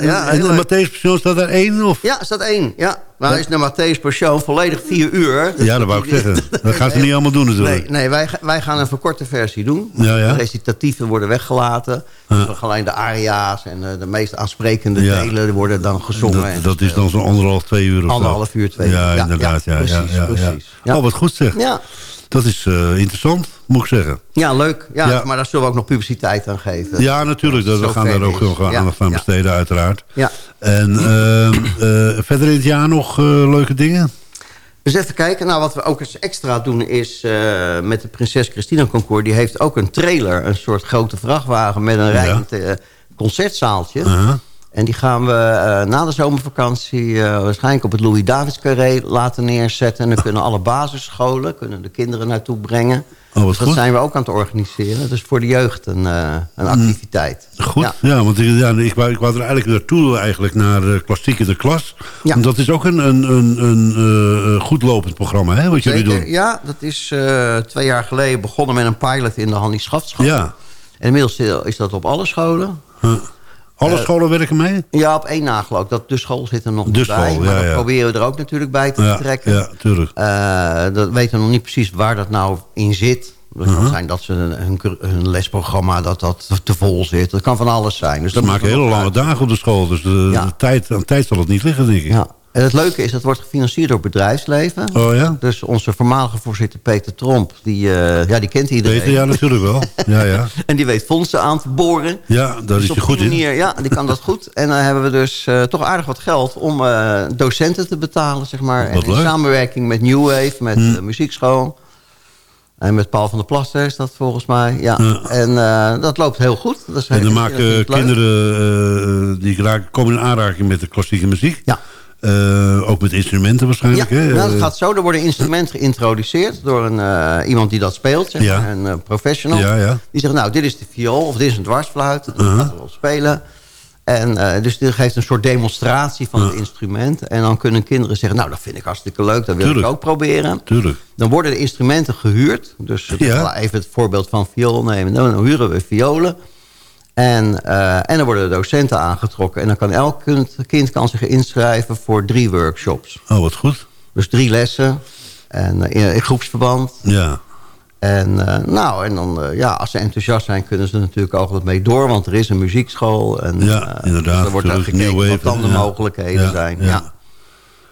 ja, en de. Matthäus persoon staat daar één? Of? Ja, staat één. Ja. Maar is de Matthäus Passion volledig vier uur. Dus Ja, dat wou ik zeggen. Dat gaan ze niet allemaal doen natuurlijk. Nee, nee wij, wij gaan een verkorte versie doen. Ja, ja. De recitatieven worden weggelaten. Dus we gaan alleen de aria's en eh, de meest aansprekende delen worden dan gezongen. en Dat, dat is dan zo'n anderhalf, twee uur of zo. Anderhalf uur, twee uur. Ja, inderdaad. Ja, ja, ja, precies, precies. Oh, wat goed zeg. Ja. Dat is eh, interessant, moet ik zeggen. Ja, leuk. Ja, Ja. Maar daar zullen we ook nog publiciteit aan geven. Ja, natuurlijk. Dat, we gaan daar ook nog Ja, aandacht aan ja. besteden, uiteraard. Ja. En ehm, eh, verder in het jaar nog eh, leuke dingen? Dus even kijken. Nou, wat we ook eens extra doen is met de Prinses Christina Concours... die heeft ook een trailer, een soort grote vrachtwagen... met een rijdend eh, concertzaaltje. Uh-huh. En die gaan we eh, na de zomervakantie eh, waarschijnlijk op het Louis Davids Carré laten neerzetten. En dan kunnen alle basisscholen kunnen de kinderen naartoe brengen. Oh, dat goed. zijn we ook aan het organiseren. Dus voor de jeugd een, eh, een activiteit. Goed, Ja. ja, want ik, ja, ik, wou, ik wou er eigenlijk naartoe, eigenlijk naar uh, Klassiek in de Klas. Want dat is ook een, een, een, een goed lopend programma, hè, wat jullie doen. Ja, dat is twee jaar geleden begonnen met een pilot in de Hannie Schaftschool. Ja. En inmiddels is dat op alle scholen. Alle Eh, scholen werken mee? Ja, op één na geloof ik. Dat de school zit er nog De bij. school, maar ja, dat ja. proberen we er ook natuurlijk bij te Ja, betrekken. ja, tuurlijk. Eh, dat weten we nog niet precies waar dat nou in zit. Dat kan Uh-huh. zijn dat ze hun, hun, hun lesprogramma dat dat te vol zit. Dat kan van alles zijn. Dus Ze dat maken hele lange uit- dagen op de school, dus de, Ja. de tijd, aan tijd zal het niet liggen, denk ik. Ja. En het leuke is, dat wordt gefinancierd door het bedrijfsleven. Oh ja? Dus onze voormalige voorzitter Peter Tromp, die, eh, ja, die kent iedereen. Peter, ja, natuurlijk wel. Ja, ja. En die weet fondsen aan te boren. Ja, daar Dus is hij goed die in. manier, Ja, die kan dat goed. En dan hebben we dus eh, toch aardig wat geld om eh, docenten te betalen, zeg maar. Wat en in leuk. samenwerking met New Wave, met Hm. de muziekschool. En met Paul van der Plaster is dat volgens mij. Ja. Ja. En dat loopt heel goed. Dat is En dan maken kinderen, die raken, komen in aanraking met de klassieke muziek. Ja. Eh, ook met instrumenten waarschijnlijk, Ja, hè? nou, dat Eh, gaat zo. Er worden instrumenten geïntroduceerd door een, eh, iemand die dat speelt, zeg Ja. maar, een professional. Ja, ja. Die zegt, nou, dit is de viool of dit is een dwarsfluit. Dat gaat er wel spelen. En dus dit geeft een soort demonstratie van het instrument. En dan kunnen kinderen zeggen, nou, dat vind ik hartstikke leuk. Dat wil Tuurlijk. ik ook proberen. Tuurlijk. Dan worden de instrumenten gehuurd. Dus ik Ja. ga even het voorbeeld van viool nemen. Dan huren we violen. En, eh, en dan worden de docenten aangetrokken. En dan kan elk kind, kan zich inschrijven voor drie workshops. Oh, wat goed. Dus drie lessen. En eh, in, in groepsverband. Ja. En, eh, nou, en dan, ja, als ze enthousiast zijn, kunnen ze er natuurlijk ook wat mee door. Want er is een muziekschool. En, Ja, inderdaad, Dus er wordt gekeken wat dan de ja. mogelijkheden Ja, zijn. ja. Ja.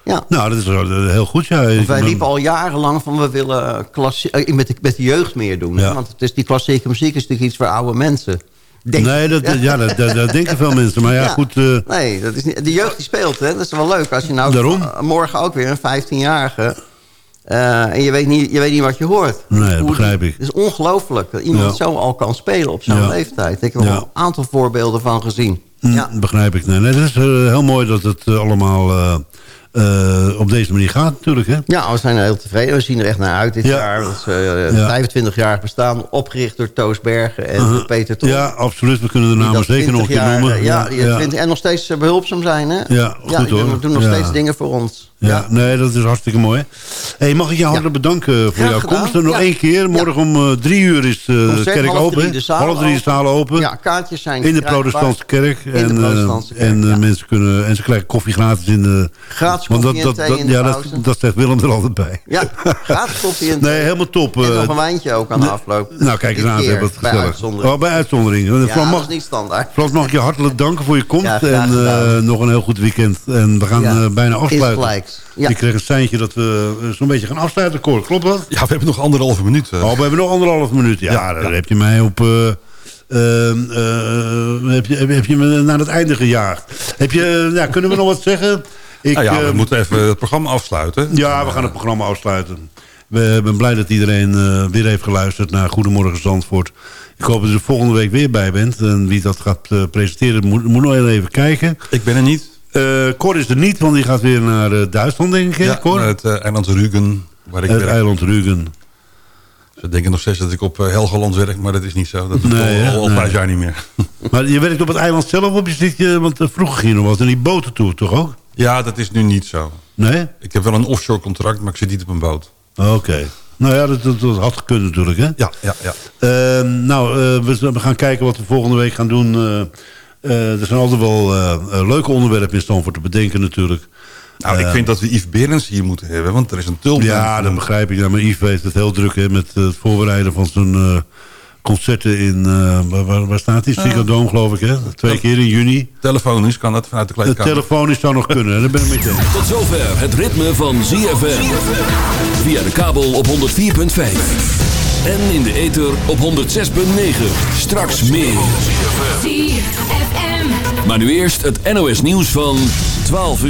Ja. Nou, dat is heel goed, ja. Want wij riepen al jarenlang van we willen met, de, met de jeugd meer doen. Ja. Want het is, die klassieke muziek is natuurlijk iets voor oude mensen. Denk- Nee, dat, ja, dat, dat, dat denken veel mensen. Maar ja, Ja. goed... eh, Nee, dat is niet, de jeugd die speelt, hè? dat is wel leuk. Als je nou Daarom. eh, morgen ook weer een 15-jarige... eh, en je weet, niet, je weet niet wat je hoort. Nee, dat begrijp ik. Het is ongelooflijk dat iemand Ja. zo al kan spelen op zo'n Ja. leeftijd. Ik heb er een aantal voorbeelden van gezien. Ja. Begrijp ik. Nee, nee, dat is heel mooi dat het allemaal eh, eh, op deze manier gaat natuurlijk. Hè? Ja, we zijn er heel tevreden. We zien er echt naar uit dit Ja. jaar. Dat is eh, Ja. 25 jaar bestaan, opgericht door Toos Bergen en Uh-huh. Peter Tom. Ja, absoluut. We kunnen de namen zeker nog een 20 keer jaar, noemen. eh, Ja, die ja. 20 en nog steeds eh, behulpzaam zijn. Hè? Ja, goed hoor. doen nog steeds dingen voor ons. Ja, nee, dat is hartstikke mooi. Hey, mag ik je hartelijk bedanken voor jouw komst. Nog één keer. Morgen om eh, drie uur is eh, de kerk half open. drie de half drie de open. zaal open. Ja, kaartjes zijn in de protestantse kerk. In de en eh, protestantse kerk, en eh, ja. mensen kunnen, en ze krijgen koffie gratis in de... Gratis want koffie en thee in de ja, dat, pauze. dat zegt Willem er altijd bij. Ja, gratis koffie en Nee, helemaal top. En eh, nog een wijntje ook aan de afloop. nou, kijk eens aan, ze keer, hebben het bij gezellig. uitzondering. Oh, bij uitzondering. En Ja, Frans, dat mag, is niet standaard. Frans, mag ik je hartelijk danken voor je komst. Ja, en eh, nog een heel goed weekend. En we gaan Ja, eh, bijna afsluiten. Ja. Ik kreeg een seintje dat we zo'n beetje gaan afsluiten, Cor. Klopt dat? Ja, we hebben nog anderhalve minuut. Oh, we hebben nog anderhalf minuut. Ja, Ja, daar heb je mij op... eh, ehm, eh, heb, je, heb, heb je me naar het einde gejaagd. Heb je, ja, kunnen we nog wat zeggen? Ik, nou ja, we eh, moeten even het programma afsluiten. ja, we gaan het programma afsluiten. We ben blij dat iedereen eh, weer heeft geluisterd naar Goedemorgen Zandvoort. Ik hoop dat je er volgende week weer bij bent. En wie dat gaat eh, presenteren, moet, moet nog even kijken. Ik ben er niet. Eh Cor is er niet, want die gaat weer naar Duitsland, denk ik, Ja, Cor? naar het eiland Rügen, waar ik het werk. eiland Rügen. Ze denken nog steeds dat ik op Helgoland werk, maar dat is niet zo. Dat Nee, al, al vijf jaar niet meer. Maar je werkt op het eiland zelf op je zit je, want vroeger ging je nog wat in die boten toe, toch ook? Ja, dat is nu niet zo. Nee? Ik heb wel een offshore contract, maar ik zit niet op een boot. Oké. Nou ja, dat, dat, had gekund natuurlijk, hè? Ja, ja, ja. Ehm, nou, eh, we, we gaan kijken wat we volgende week gaan doen. Eh, eh, er zijn altijd wel leuke onderwerpen in Stamford te bedenken natuurlijk. Nou, ik vind dat we Yves Berends hier moeten hebben, want er is een tulp. Ja, dat begrijp ik. Ja, maar Yves weet het heel druk hè, met het voorbereiden van zijn, concerten in... eh, waar- staat die? Ziggo Dome, geloof ik, hè? Twee keer in juni. Telefonisch kan dat vanuit de De kleedkamer. telefonisch zou nog kunnen, daar ben ik met je eens. Tot zover het ritme van ZFM. Via de kabel op 104.5. En in de ether op 106.9. Straks meer. Maar nu eerst het NOS nieuws van 12 uur.